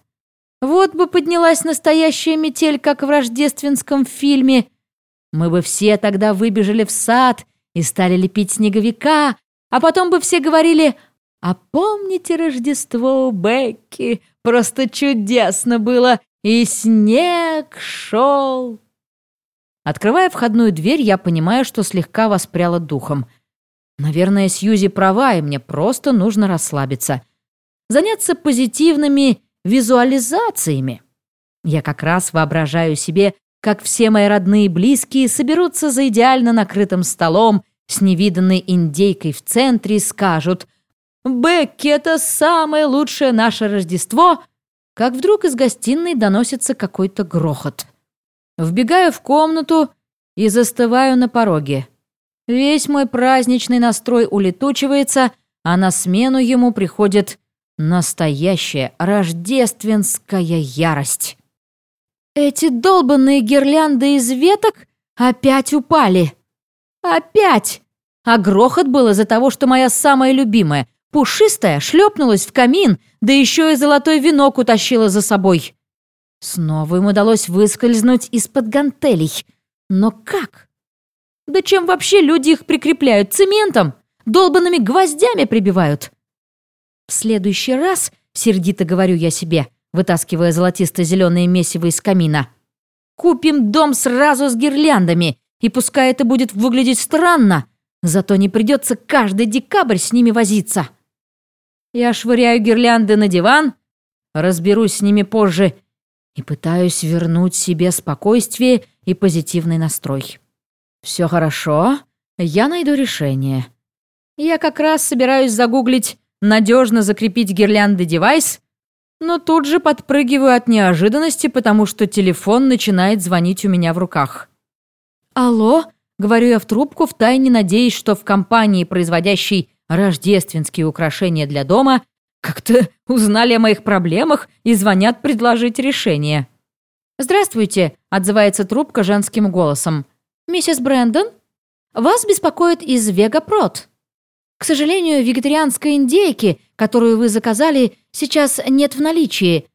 Вот бы поднялась настоящая метель, как в рождественском фильме. Мы бы все тогда выбежали в сад и стали лепить снеговика, а потом бы все говорили «А помните Рождество у Бекки? Просто чудесно было, и снег шел». Открывая входную дверь, я понимаю, что слегка воспряла духом. Наверное, Сьюзи права, и мне просто нужно расслабиться. Заняться позитивными визуализациями. Я как раз воображаю себе, как все мои родные и близкие соберутся за идеально накрытым столом с невиданной индейкой в центре и скажут «Бекки, это самое лучшее наше Рождество!» Как вдруг из гостиной доносится какой-то грохот. Вбегаю в комнату и застываю на пороге. Весь мой праздничный настрой улетучивается, а на смену ему приходит настоящая рождественская ярость. Эти долбанные гирлянды из веток опять упали. Опять! А грохот был из-за того, что моя самая любимая, пушистая, шлепнулась в камин, да еще и золотой венок утащила за собой. Снова им удалось выскользнуть из-под гантелей. Но как? Да чем вообще люди их прикрепляют? Цементом? Долбанными гвоздями прибивают? В следующий раз, сердито говорю я себе, вытаскивая золотисто-зеленое месиво из камина, купим дом сразу с гирляндами, и пускай это будет выглядеть странно, зато не придется каждый декабрь с ними возиться. Я швыряю гирлянды на диван, разберусь с ними позже и пытаюсь вернуть себе спокойствие и позитивный настрой. Все хорошо, я найду решение. Я как раз собираюсь загуглить «надежно закрепить гирлянды девайс», но тут же подпрыгиваю от неожиданности, потому что телефон начинает звонить у меня в руках. «Алло?» — говорю я в трубку, втайне надеясь, что в компании, производящей рождественские украшения для дома, как-то узнали о моих проблемах и звонят предложить решение. «Здравствуйте», — отзывается трубка женским голосом. «Миссис Брэндон? Вас беспокоит из Вегапрод. К сожалению, вегетарианской индейки, которую вы заказали, сейчас нет в наличии.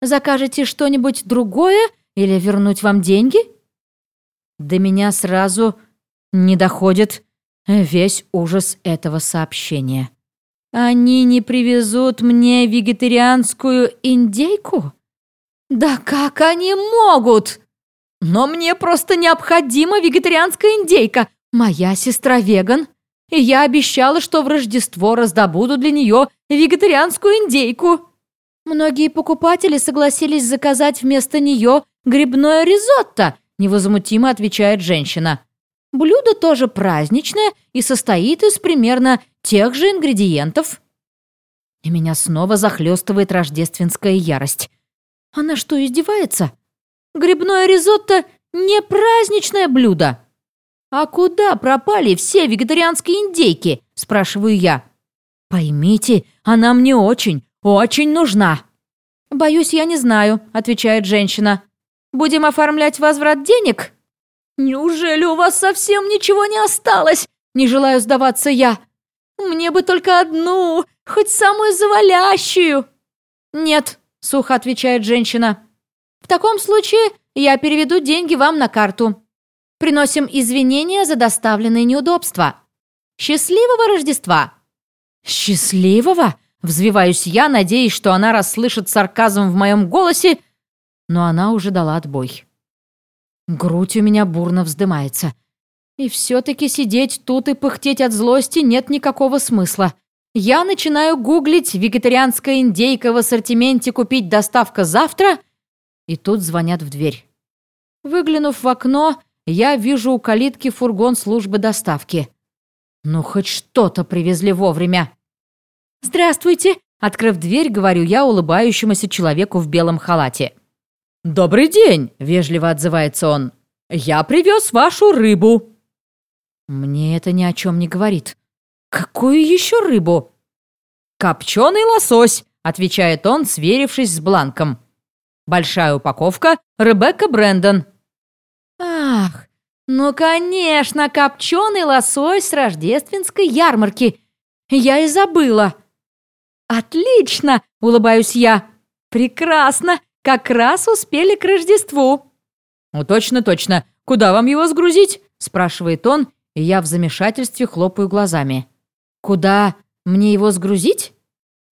Закажете что-нибудь другое или вернуть вам деньги?» До меня сразу не доходит весь ужас этого сообщения. «Они не привезут мне вегетарианскую индейку?» «Да как они могут?» «Но мне просто необходима вегетарианская индейка. Моя сестра веган, и я обещала, что в Рождество раздобуду для нее вегетарианскую индейку». Многие покупатели согласились заказать вместо нее грибное ризотто, невозмутимо отвечает женщина. Блюдо тоже праздничное и состоит из примерно тех же ингредиентов. И меня снова захлестывает рождественская ярость. Она что, издевается? Грибное ризотто — не праздничное блюдо. «А куда пропали все вегетарианские индейки?» – спрашиваю я. «Поймите, она мне очень, очень нужна». «Боюсь, я не знаю», – отвечает женщина. «Будем оформлять возврат денег?» «Неужели у вас совсем ничего не осталось?» Не желаю сдаваться я. «Мне бы только одну, хоть самую завалящую». «Нет», — сухо отвечает женщина. «В таком случае я переведу деньги вам на карту. Приносим извинения за доставленные неудобства. Счастливого Рождества!» «Счастливого?» — взвиваюсь я, надеясь, что она расслышит сарказм в моем голосе, но она уже дала отбой. Грудь у меня бурно вздымается. И все-таки сидеть тут и пыхтеть от злости нет никакого смысла. Я начинаю гуглить вегетарианская индейка в ассортименте купить доставка завтра, и тут звонят в дверь. Выглянув в окно, я вижу у калитки фургон службы доставки. Ну, хоть что-то привезли вовремя. «Здравствуйте!» Открыв дверь, говорю я улыбающемуся человеку в белом халате. «Добрый день!» – вежливо отзывается он. «Я привез вашу рыбу!» Мне это ни о чем не говорит. «Какую еще рыбу?» «Копченый лосось!» – отвечает он, сверившись с бланком. «Большая упаковка. Ребекка Брэндон». «Ах, ну, конечно, копченый лосось с рождественской ярмарки. Я и забыла». «Отлично!» – улыбаюсь я. «Прекрасно! Как раз успели к Рождеству». «Ну, точно, точно. Куда вам его сгрузить?» – спрашивает он, и я в замешательстве хлопаю глазами. «Куда мне его сгрузить?»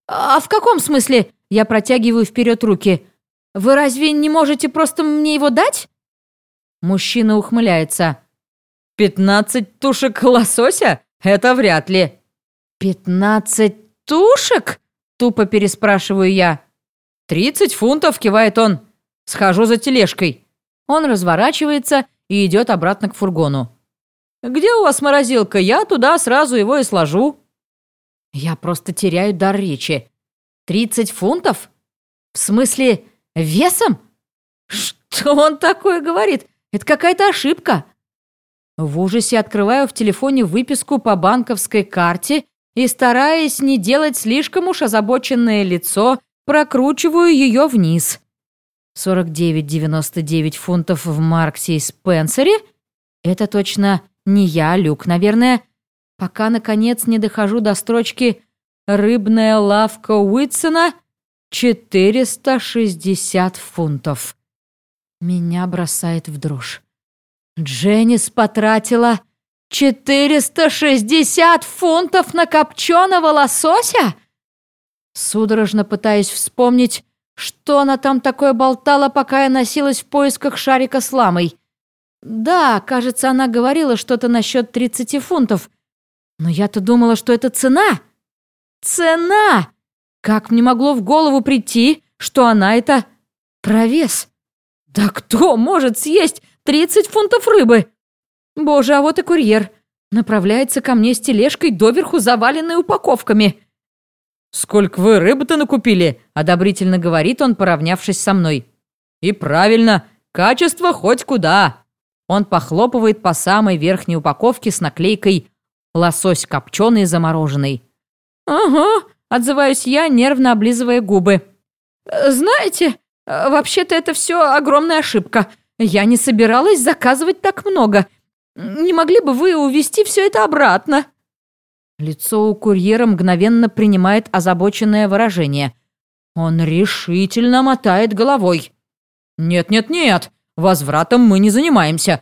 «А в каком смысле?» – я протягиваю вперед руки. «Вы разве не можете просто мне его дать?» Мужчина ухмыляется. «Пятнадцать тушек лосося? Это вряд ли». «Пятнадцать тушек?» – тупо переспрашиваю я. «Тридцать фунтов», — кивает он. «Схожу за тележкой». Он разворачивается и идет обратно к фургону. «Где у вас морозилка? Я туда сразу его и сложу». Я просто теряю дар речи. «Тридцать фунтов? В смысле, весом? Что он такое говорит? Это какая-то ошибка». В ужасе открываю в телефоне выписку по банковской карте и, стараясь не делать слишком уж озабоченное лицо, прокручиваю ее вниз. 49,99 фунтов в Марксе и Спенсере? Это точно не я, Люк, наверное. Пока, наконец, не дохожу до строчки «Рыбная лавка Уитсона» 460 фунтов. Меня бросает в дрожь. Дженнис потратила 460 фунтов на копченого лосося? Судорожно пытаясь вспомнить, что она там такое болтала, пока я носилась в поисках шарика с ламой. Да, кажется, она говорила что-то насчет 30 фунтов. Но я-то думала, что это цена. Цена! Как мне могло в голову прийти, что она это провес? Да кто может съесть 30 фунтов рыбы? Боже, а вот и курьер. Направляется ко мне с тележкой, доверху заваленной упаковками. «Сколько вы рыбы-то накупили?» – одобрительно говорит он, поравнявшись со мной. «И правильно, качество хоть куда!» Он похлопывает по самой верхней упаковке с наклейкой «Лосось копченый замороженный». «Ага», – отзываюсь я, нервно облизывая губы. «Знаете, вообще-то это все огромная ошибка. Я не собиралась заказывать так много. Не могли бы вы увезти все это обратно?» Лицо у курьера мгновенно принимает озабоченное выражение. Он решительно мотает головой. «Нет-нет-нет, возвратом мы не занимаемся.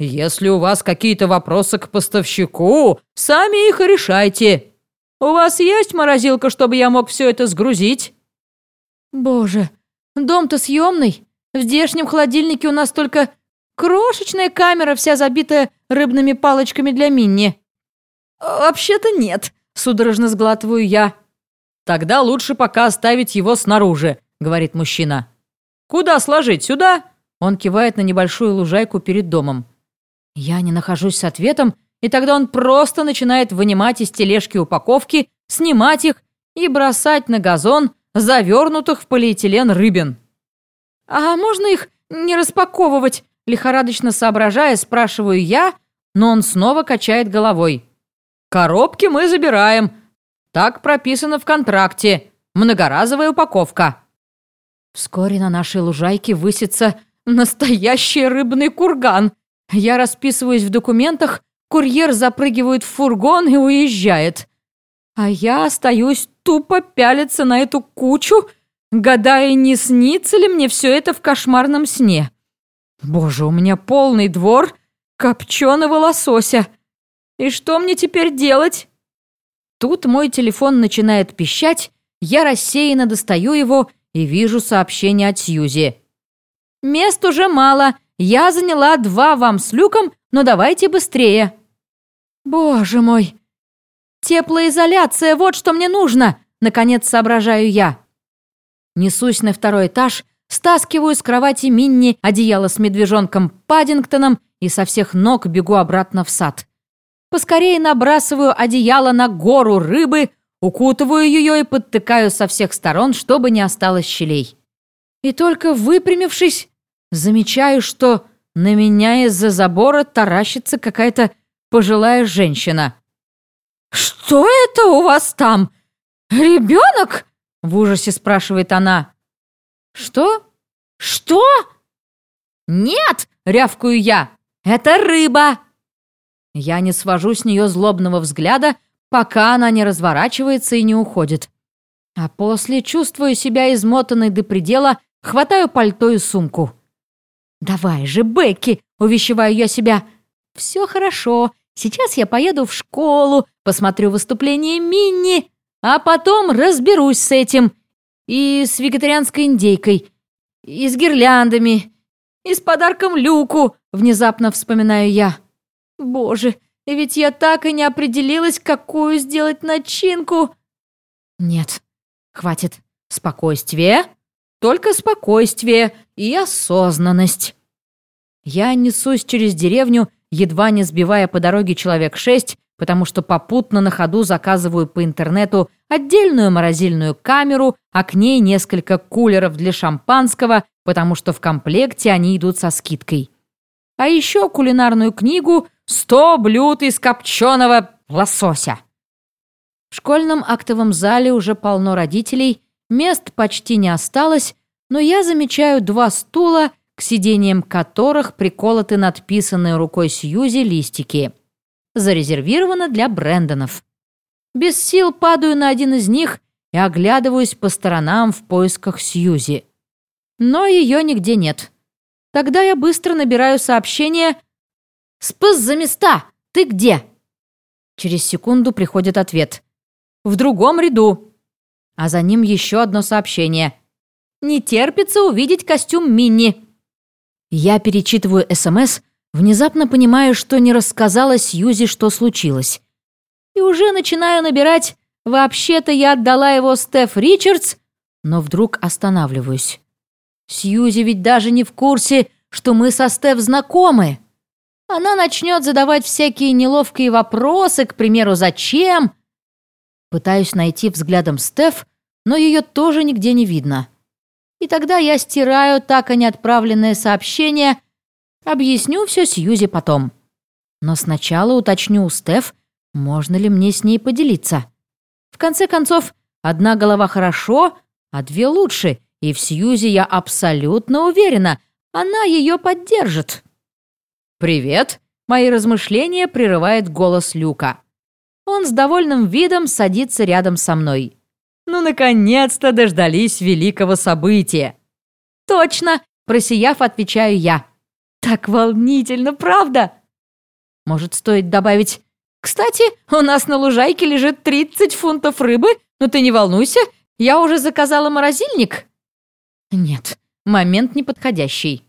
Если у вас какие-то вопросы к поставщику, сами их решайте. У вас есть морозилка, чтобы я мог все это сгрузить?» «Боже, дом-то съемный. В здешнем холодильнике у нас только крошечная камера, вся забитая рыбными палочками для Минни». «Вообще-то нет», — судорожно сглатываю я. «Тогда лучше пока оставить его снаружи», — говорит мужчина. «Куда сложить? Сюда?» Он кивает на небольшую лужайку перед домом. Я не нахожусь с ответом, и тогда он просто начинает вынимать из тележки упаковки, снимать их и бросать на газон, завернутых в полиэтилен рыбин. «А можно их не распаковывать?» Лихорадочно соображая, спрашиваю я, но он снова качает головой. «Коробки мы забираем. Так прописано в контракте. Многоразовая упаковка». Вскоре на нашей лужайке высится настоящий рыбный курган. Я расписываюсь в документах, курьер запрыгивает в фургон и уезжает. А я остаюсь тупо пялиться на эту кучу, гадая, не снится ли мне все это в кошмарном сне. Боже, у меня полный двор копченого лосося. И что мне теперь делать? Тут мой телефон начинает пищать, я рассеянно достаю его и вижу сообщение от Сьюзи. «Мест уже мало. Я заняла два вам с люком, но давайте быстрее». «Боже мой! Теплоизоляция, вот что мне нужно!» Наконец соображаю я. Несусь на второй этаж, стаскиваю с кровати Минни одеяло с медвежонком Паддингтоном и со всех ног бегу обратно в сад. Поскорее набрасываю одеяло на гору рыбы, укутываю ее и подтыкаю со всех сторон, чтобы не осталось щелей. И только выпрямившись, замечаю, что на меня из-за забора таращится какая-то пожилая женщина. «Что это у вас там? Ребенок?» — в ужасе спрашивает она. «Что? Что?» «Нет!» — рявкаю я. «Это рыба!» Я не свожу с нее злобного взгляда, пока она не разворачивается и не уходит. А после чувствую себя измотанной до предела, хватаю пальто и сумку. «Давай же, Бекки!» — увещеваю я себя. «Все хорошо. Сейчас я поеду в школу, посмотрю выступление Минни, а потом разберусь с этим. И с вегетарианской индейкой, и с гирляндами, и с подарком Люку», — внезапно вспоминаю я. «Боже, ведь я так и не определилась, какую сделать начинку. Нет, хватит. Спокойствие. Только спокойствие и осознанность. Я несусь через деревню, едва не сбивая по дороге человек шесть, потому что попутно на ходу заказываю по интернету отдельную морозильную камеру, а к ней несколько кулеров для шампанского, потому что в комплекте они идут со скидкой. А еще кулинарную книгу Сто блюд из копченого лосося. В школьном актовом зале уже полно родителей, мест почти не осталось, но я замечаю два стула, к сидениям которых приколоты надписанные рукой Сьюзи листики. Зарезервировано для Брэндонов. Без сил падаю на один из них и оглядываюсь по сторонам в поисках Сьюзи. Но ее нигде нет. Тогда я быстро набираю сообщение «Спас за места! Ты где?» Через секунду приходит ответ. «В другом ряду». А за ним еще одно сообщение. «Не терпится увидеть костюм Минни». Я перечитываю СМС, внезапно понимаю, что не рассказала Сьюзи, что случилось. И уже начинаю набирать «Вообще-то я отдала его Стеф Ричардс», но вдруг останавливаюсь. Сьюзи ведь даже не в курсе, что мы со Стеф знакомы. Она начнет задавать всякие неловкие вопросы, к примеру, «Зачем?». Пытаюсь найти взглядом Стеф, но ее тоже нигде не видно. И тогда я стираю так и не отправленное сообщение. Объясню все Сьюзи потом. Но сначала уточню у Стеф, можно ли мне с ней поделиться. В конце концов, одна голова хорошо, а две лучше, и в Сьюзи я абсолютно уверена, она ее поддержит. «Привет!» — мои размышления прерывает голос Люка. Он с довольным видом садится рядом со мной. «Ну, наконец-то дождались великого события!» «Точно!» — просияв, отвечаю я. «Так волнительно, правда?» Может, стоит добавить «Кстати, у нас на лужайке лежит 30 фунтов рыбы, но ты не волнуйся, я уже заказала морозильник». Нет, момент неподходящий.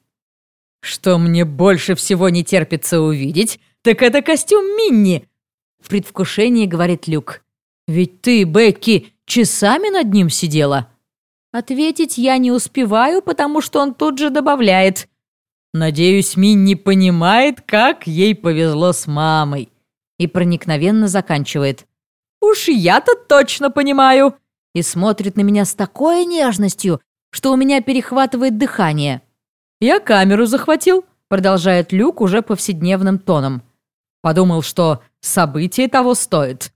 «Что мне больше всего не терпится увидеть, так это костюм Минни», в предвкушении говорит Люк. «Ведь ты, Бекки, часами над ним сидела?» Ответить я не успеваю, потому что он тут же добавляет. «Надеюсь, Минни понимает, как ей повезло с мамой». И проникновенно заканчивает. «Уж я-то точно понимаю!» И смотрит на меня с такой нежностью, что у меня перехватывает дыхание. «Я камеру захватил», — продолжает Люк уже повседневным тоном. Подумал, что событие того стоит.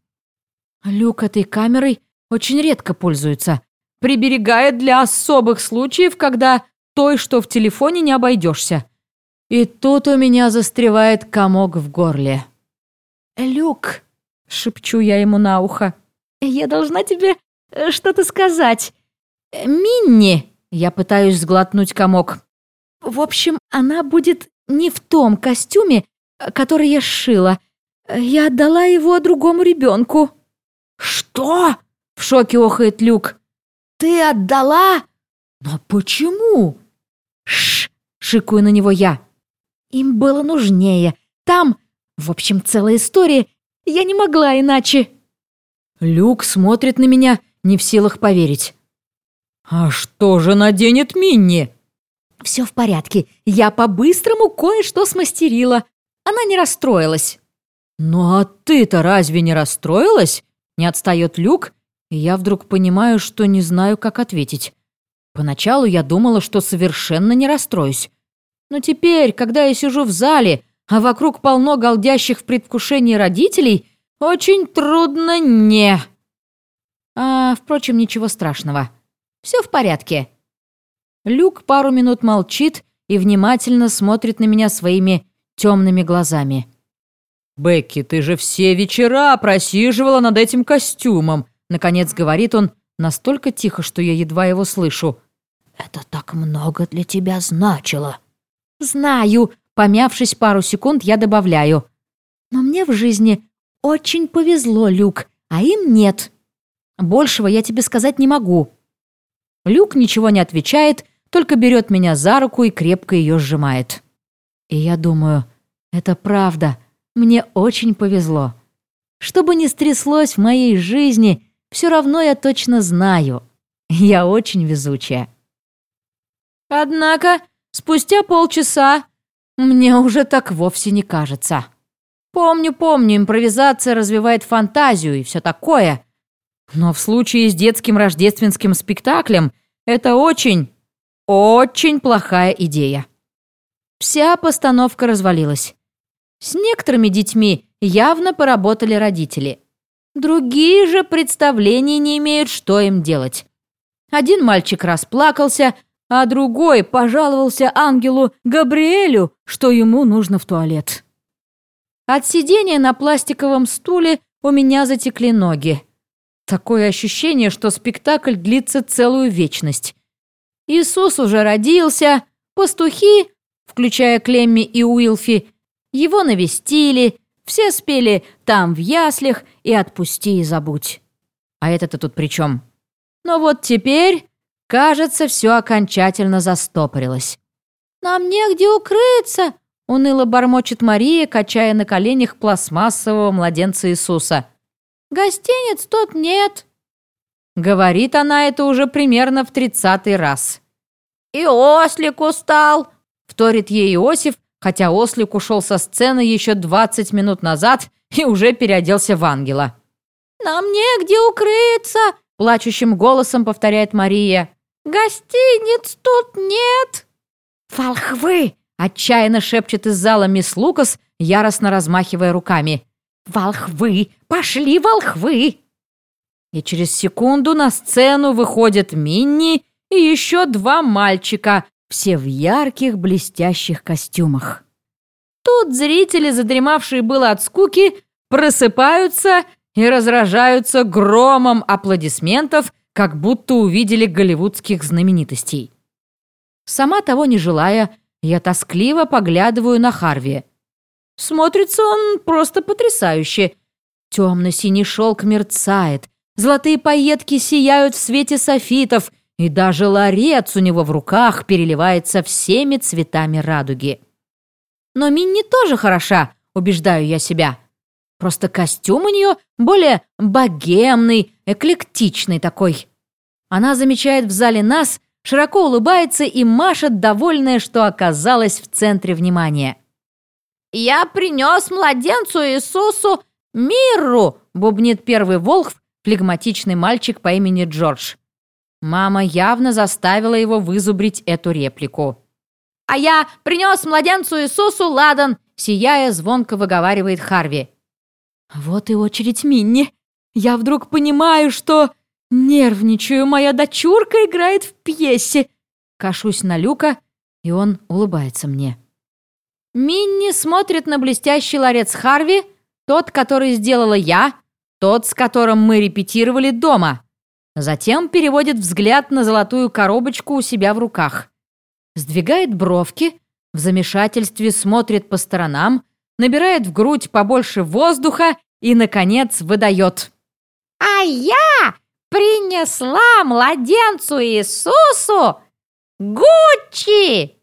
Люк этой камерой очень редко пользуется. Приберегает для особых случаев, когда той, что в телефоне, не обойдешься. И тут у меня застревает комок в горле. «Люк», — шепчу я ему на ухо, — «я должна тебе э, что-то сказать. Минни», — я пытаюсь сглотнуть комок. «В общем, она будет не в том костюме, который я сшила. Я отдала его другому ребенку». «Что?» — в шоке охает Люк. «Ты отдала? Но почему?» «Шш!» — шикую на него я. «Им было нужнее. Там, в общем, целая история. Я не могла иначе». Люк смотрит на меня, не в силах поверить. «А что же наденет Минни?» «Все в порядке. Я по-быстрому кое-что смастерила. Она не расстроилась. «Ну а ты-то разве не расстроилась?» Не отстает Люк, и я вдруг понимаю, что не знаю, как ответить. Поначалу я думала, что совершенно не расстроюсь. Но теперь, когда я сижу в зале, а вокруг полно голдящих в предвкушении родителей, очень трудно не... А, впрочем, ничего страшного. Все в порядке. Люк пару минут молчит и внимательно смотрит на меня своими темными глазами. «Бекки, ты же все вечера просиживала над этим костюмом», наконец говорит он настолько тихо, что я едва его слышу. «Это так много для тебя значило». «Знаю», помявшись пару секунд, я добавляю. «Но мне в жизни очень повезло, Люк, а им нет. Большего я тебе сказать не могу». Люк ничего не отвечает, только берет меня за руку и крепко ее сжимает. И я думаю, это правда. Мне очень повезло. Что бы ни стряслось в моей жизни, все равно я точно знаю. Я очень везучая. Однако, спустя полчаса, мне уже так вовсе не кажется. Помню, помню, импровизация развивает фантазию и все такое. Но в случае с детским рождественским спектаклем это очень, очень плохая идея. Вся постановка развалилась. С некоторыми детьми явно поработали родители. Другие же представления не имеют, что им делать. Один мальчик расплакался, а другой пожаловался ангелу Габриэлю, что ему нужно в туалет. От сидения на пластиковом стуле у меня затекли ноги. Такое ощущение, что спектакль длится целую вечность. Иисус уже родился, пастухи, включая Клемми и Уилфи, его навестили, все спели «Там в яслях» и «Отпусти и забудь». А это-то тут при чем? Но вот теперь, кажется, все окончательно застопорилось. «Нам негде укрыться», — уныло бормочет Мария, качая на коленях пластмассового младенца Иисуса. «Гостиниц тут нет». Говорит она это уже примерно в тридцатый раз. «И ослик устал», — вторит ей Иосиф, хотя ослик ушел со сцены еще 20 минут назад и уже переоделся в ангела. «Нам негде укрыться!» — плачущим голосом повторяет Мария. «Гостиниц тут нет!» «Волхвы!» — отчаянно шепчет из зала мисс Лукас, яростно размахивая руками. «Волхвы! Пошли, волхвы!» И через секунду на сцену выходят Минни и еще два мальчика, все в ярких блестящих костюмах. Тут зрители, задремавшие было от скуки, просыпаются и разражаются громом аплодисментов, как будто увидели голливудских знаменитостей. Сама того не желая, я тоскливо поглядываю на Харви. Смотрится он просто потрясающе. Темно-синий шелк мерцает, золотые пайетки сияют в свете софитов, и даже ларец у него в руках переливается всеми цветами радуги. Но Минни тоже хороша, убеждаю я себя. Просто костюм у нее более богемный, эклектичный такой. Она замечает в зале нас, широко улыбается и машет, довольная, что оказалась в центре внимания. «Я принес младенцу Иисусу миру!» — бубнит первый волхв, флегматичный мальчик по имени Джордж. Мама явно заставила его вызубрить эту реплику. «А я принес младенцу Иисусу ладан!» сияя, звонко выговаривает Харви. Вот и очередь Минни. Я вдруг понимаю, что нервничаю, моя дочурка играет в пьесе. Кашусь на Люка, и он улыбается мне. Минни смотрит на блестящий ларец Харви, тот, который сделала я, тот, с которым мы репетировали дома. Затем переводит взгляд на золотую коробочку у себя в руках. Сдвигает бровки, в замешательстве смотрит по сторонам, набирает в грудь побольше воздуха и, наконец, выдает. «А я принесла младенцу Иисусу Гуччи!»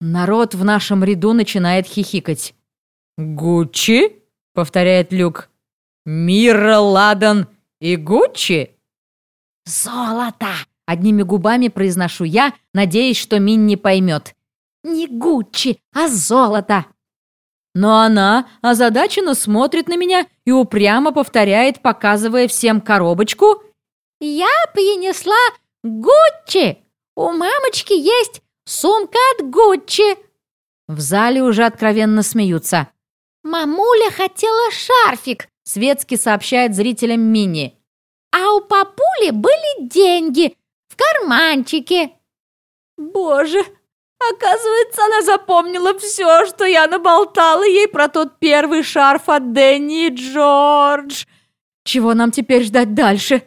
Народ в нашем ряду начинает хихикать. «Гуччи?» — повторяет Люк. «Мира, Ладан и Гуччи?» «Золото!» — одними губами произношу я, надеясь, что Минни поймет. «Не Гуччи, а золото!» Но она озадаченно смотрит на меня и упрямо повторяет, показывая всем коробочку. «Я принесла Гуччи! У мамочки есть сумка от Гуччи!» В зале уже откровенно смеются. «Мамуля хотела шарфик», — светски сообщает зрителям Мини. «А у папули были деньги в карманчике». «Боже, Оказывается, она запомнила все, что я наболтала ей про тот первый шарф от Дэнни и Джордж. Чего нам теперь ждать дальше?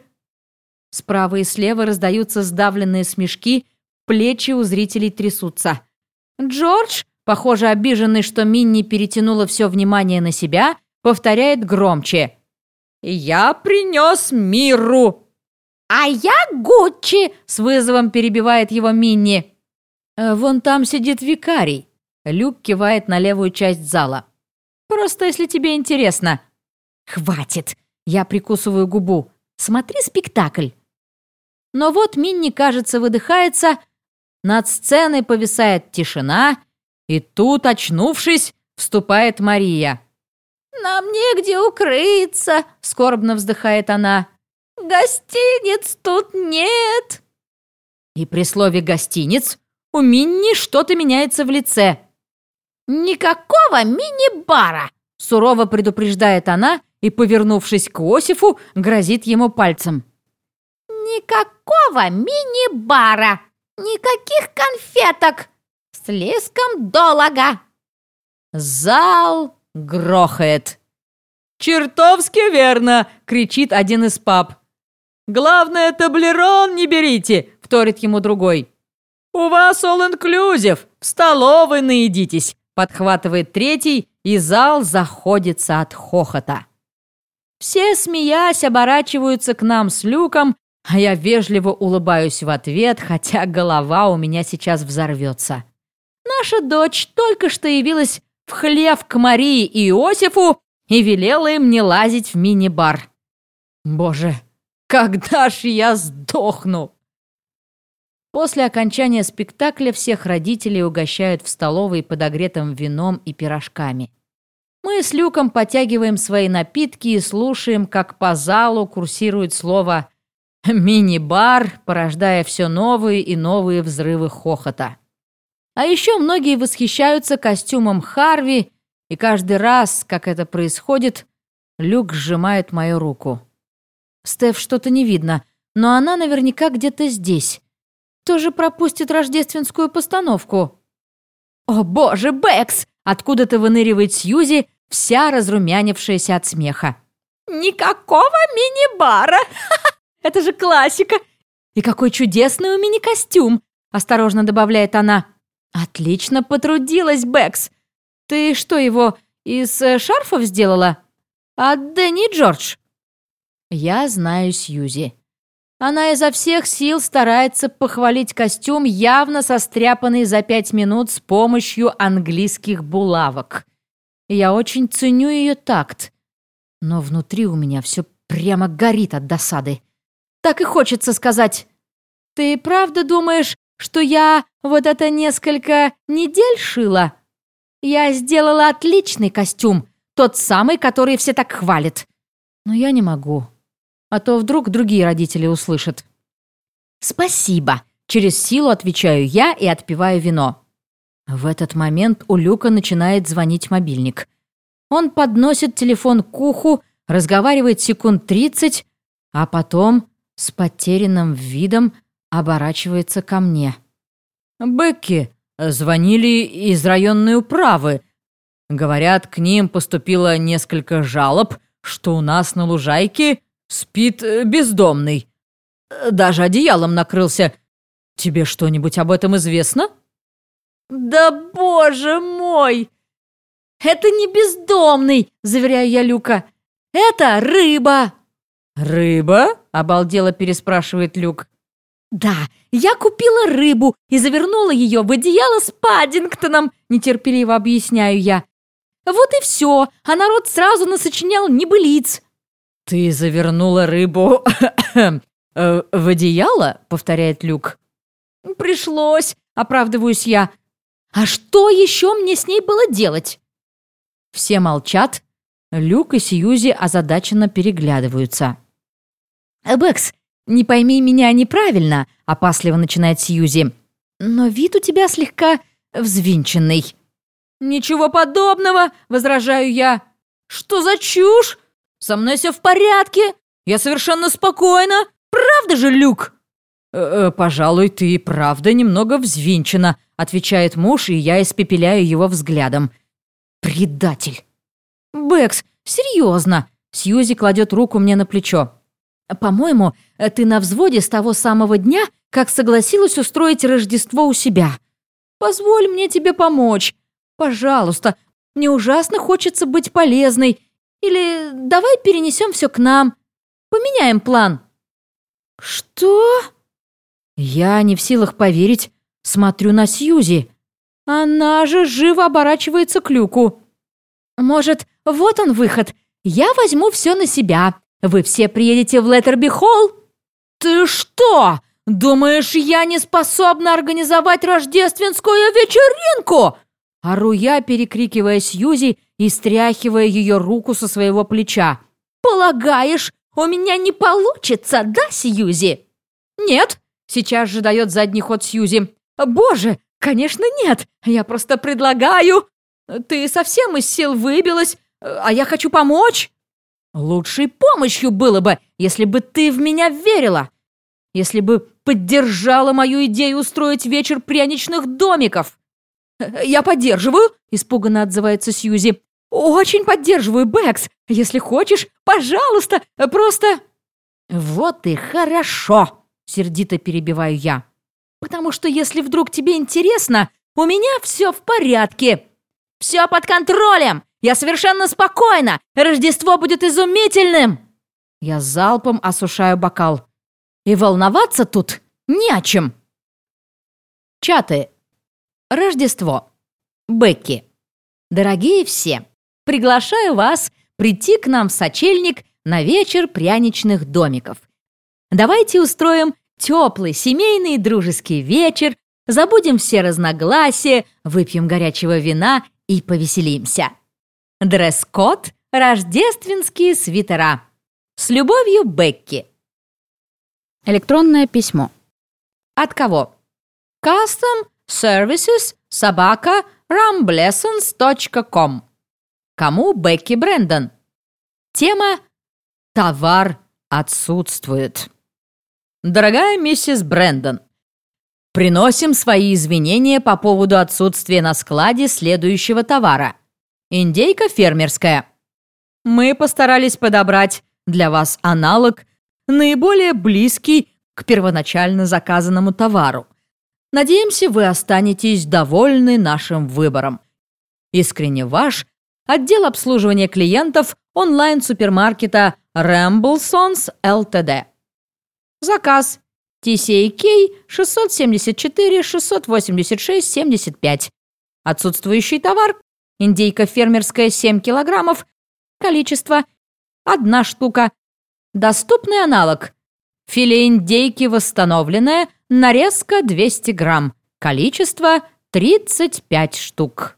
Справа и слева раздаются сдавленные смешки, плечи у зрителей трясутся. Джордж, похоже обиженный, что Минни перетянула все внимание на себя, повторяет громче. «Я принес миру!» «А я Гуччи!» — с вызовом перебивает его Минни. Э, «Вон там сидит викарий». Люк кивает на левую часть зала. «Просто если тебе интересно». «Хватит!» Я прикусываю губу. «Смотри спектакль». Но вот Минни, кажется, выдыхается, над сценой повисает тишина, и тут, очнувшись, вступает Мария. «Нам негде укрыться», — скорбно вздыхает она. «Гостиниц тут нет». И при слове «гостиниц» У Минни что-то меняется в лице. «Никакого мини-бара!» — сурово предупреждает она и, повернувшись к Осифу, грозит ему пальцем. «Никакого мини-бара! Никаких конфеток! Слишком дорого!» Зал грохает. «Чертовски верно!» — кричит один из пап. «Главное, таблерон не берите!» — вторит ему другой. «У вас all-inclusive, в столовой наедитесь», подхватывает третий, и зал заходится от хохота. Все, смеясь, оборачиваются к нам с люком, а я вежливо улыбаюсь в ответ, хотя голова у меня сейчас взорвется. Наша дочь только что явилась в хлев к Марии и Иосифу и велела им не лазить в мини-бар. Боже, когда ж я сдохну? После окончания спектакля всех родителей угощают в столовой подогретым вином и пирожками. Мы с Люком подтягиваем свои напитки и слушаем, как по залу курсирует слово «мини-бар», порождая все новые и новые взрывы хохота. А еще многие восхищаются костюмом Харви, и каждый раз, как это происходит, Люк сжимает мою руку. Стеф что-то не видно, но она наверняка где-то здесь. Тоже пропустит рождественскую постановку. «О боже, Бэкс!» Откуда-то выныривает Сьюзи, вся разрумянившаяся от смеха. «Никакого мини-бара! <laughs> Это же классика! И какой чудесный у мини-костюм!» Осторожно добавляет она. «Отлично потрудилась, Бэкс! Ты что, его из э, шарфов сделала? От Дэнни Джордж?» Я знаю Сьюзи. Она изо всех сил старается похвалить костюм, явно состряпанный за пять минут с помощью английских булавок. Я очень ценю ее такт. Но внутри у меня все прямо горит от досады. Так и хочется сказать. «Ты правда думаешь, что я вот это несколько недель шила? Я сделала отличный костюм, тот самый, который все так хвалят. Но я не могу а то вдруг другие родители услышат. «Спасибо!» — через силу отвечаю я и отпиваю вино. В этот момент у Люка начинает звонить мобильник. Он подносит телефон к уху, разговаривает секунд тридцать, а потом с потерянным видом оборачивается ко мне. «Бекки, звонили из районной управы. Говорят, к ним поступило несколько жалоб, что у нас на лужайке Спит э, бездомный. Э, даже одеялом накрылся. Тебе что-нибудь об этом известно? Да боже мой! Это не бездомный, заверяю я Люка. Это рыба. Рыба? Обалдело переспрашивает Люк. Да, я купила рыбу и завернула ее в одеяло с Паддингтоном, нетерпеливо объясняю я. Вот и все, а народ сразу насочинял небылиц. «Ты завернула рыбу <coughs> э, в одеяло?» — повторяет Люк. «Пришлось», — оправдываюсь я. «А что еще мне с ней было делать?» Все молчат. Люк и Сьюзи озадаченно переглядываются. «Бэкс, не пойми меня неправильно», — опасливо начинает Сьюзи. «Но вид у тебя слегка взвинченный». «Ничего подобного», — возражаю я. «Что за чушь? Со мной все в порядке. Я совершенно спокойна. Правда же, Люк?» «Э, -э «Пожалуй, ты правда немного взвинчена», — отвечает муж, и я испепеляю его взглядом. «Предатель!» «Бэкс, серьезно!» — Сьюзи кладет руку мне на плечо. «По-моему, ты на взводе с того самого дня, как согласилась устроить Рождество у себя. Позволь мне тебе помочь. Пожалуйста, мне ужасно хочется быть полезной, или давай перенесем все к нам. Поменяем план». «Что?» Я не в силах поверить. Смотрю на Сьюзи. Она же живо оборачивается к люку. «Может, вот он выход. Я возьму все на себя. Вы все приедете в Леттерби-холл?» «Ты что? Думаешь, я не способна организовать рождественскую вечеринку?» Ору я, перекрикивая Сьюзи и стряхивая ее руку со своего плеча. «Полагаешь, у меня не получится, да, Сьюзи?» «Нет», — сейчас же дает задний ход Сьюзи. «Боже, конечно нет, я просто предлагаю. Ты совсем из сил выбилась, а я хочу помочь». «Лучшей помощью было бы, если бы ты в меня верила, если бы поддержала мою идею устроить вечер пряничных домиков». «Я поддерживаю», — испуганно отзывается Сьюзи. «Очень поддерживаю, Бэкс. Если хочешь, пожалуйста, просто...» «Вот и хорошо», — сердито перебиваю я. «Потому что если вдруг тебе интересно, у меня все в порядке. Все под контролем. Я совершенно спокойна. Рождество будет изумительным!» Я залпом осушаю бокал. И волноваться тут не о чем. Чаты. Рождество. Бекки. Дорогие все, приглашаю вас прийти к нам в сочельник на вечер пряничных домиков. Давайте устроим теплый семейный дружеский вечер, забудем все разногласия, выпьем горячего вина и повеселимся. Дресс-код – рождественские свитера. С любовью, Бекки. Электронное письмо. От кого? Custom Services собака ramblessons.com. Кому Бекки Брэндон? Тема «Товар отсутствует». Дорогая миссис Брэндон, приносим свои извинения по поводу отсутствия на складе следующего товара. Индейка фермерская. Мы постарались подобрать для вас аналог, наиболее близкий к первоначально заказанному товару. Надеемся, вы останетесь довольны нашим выбором. Искренне ваш отдел обслуживания клиентов онлайн-супермаркета Ramblesons Ltd. Заказ TCAK 674-686-75. Отсутствующий товар. Индейка фермерская 7 килограммов. Количество. Одна штука. Доступный аналог. Филе индейки восстановленное. Нарезка 200 грамм. Количество 35 штук.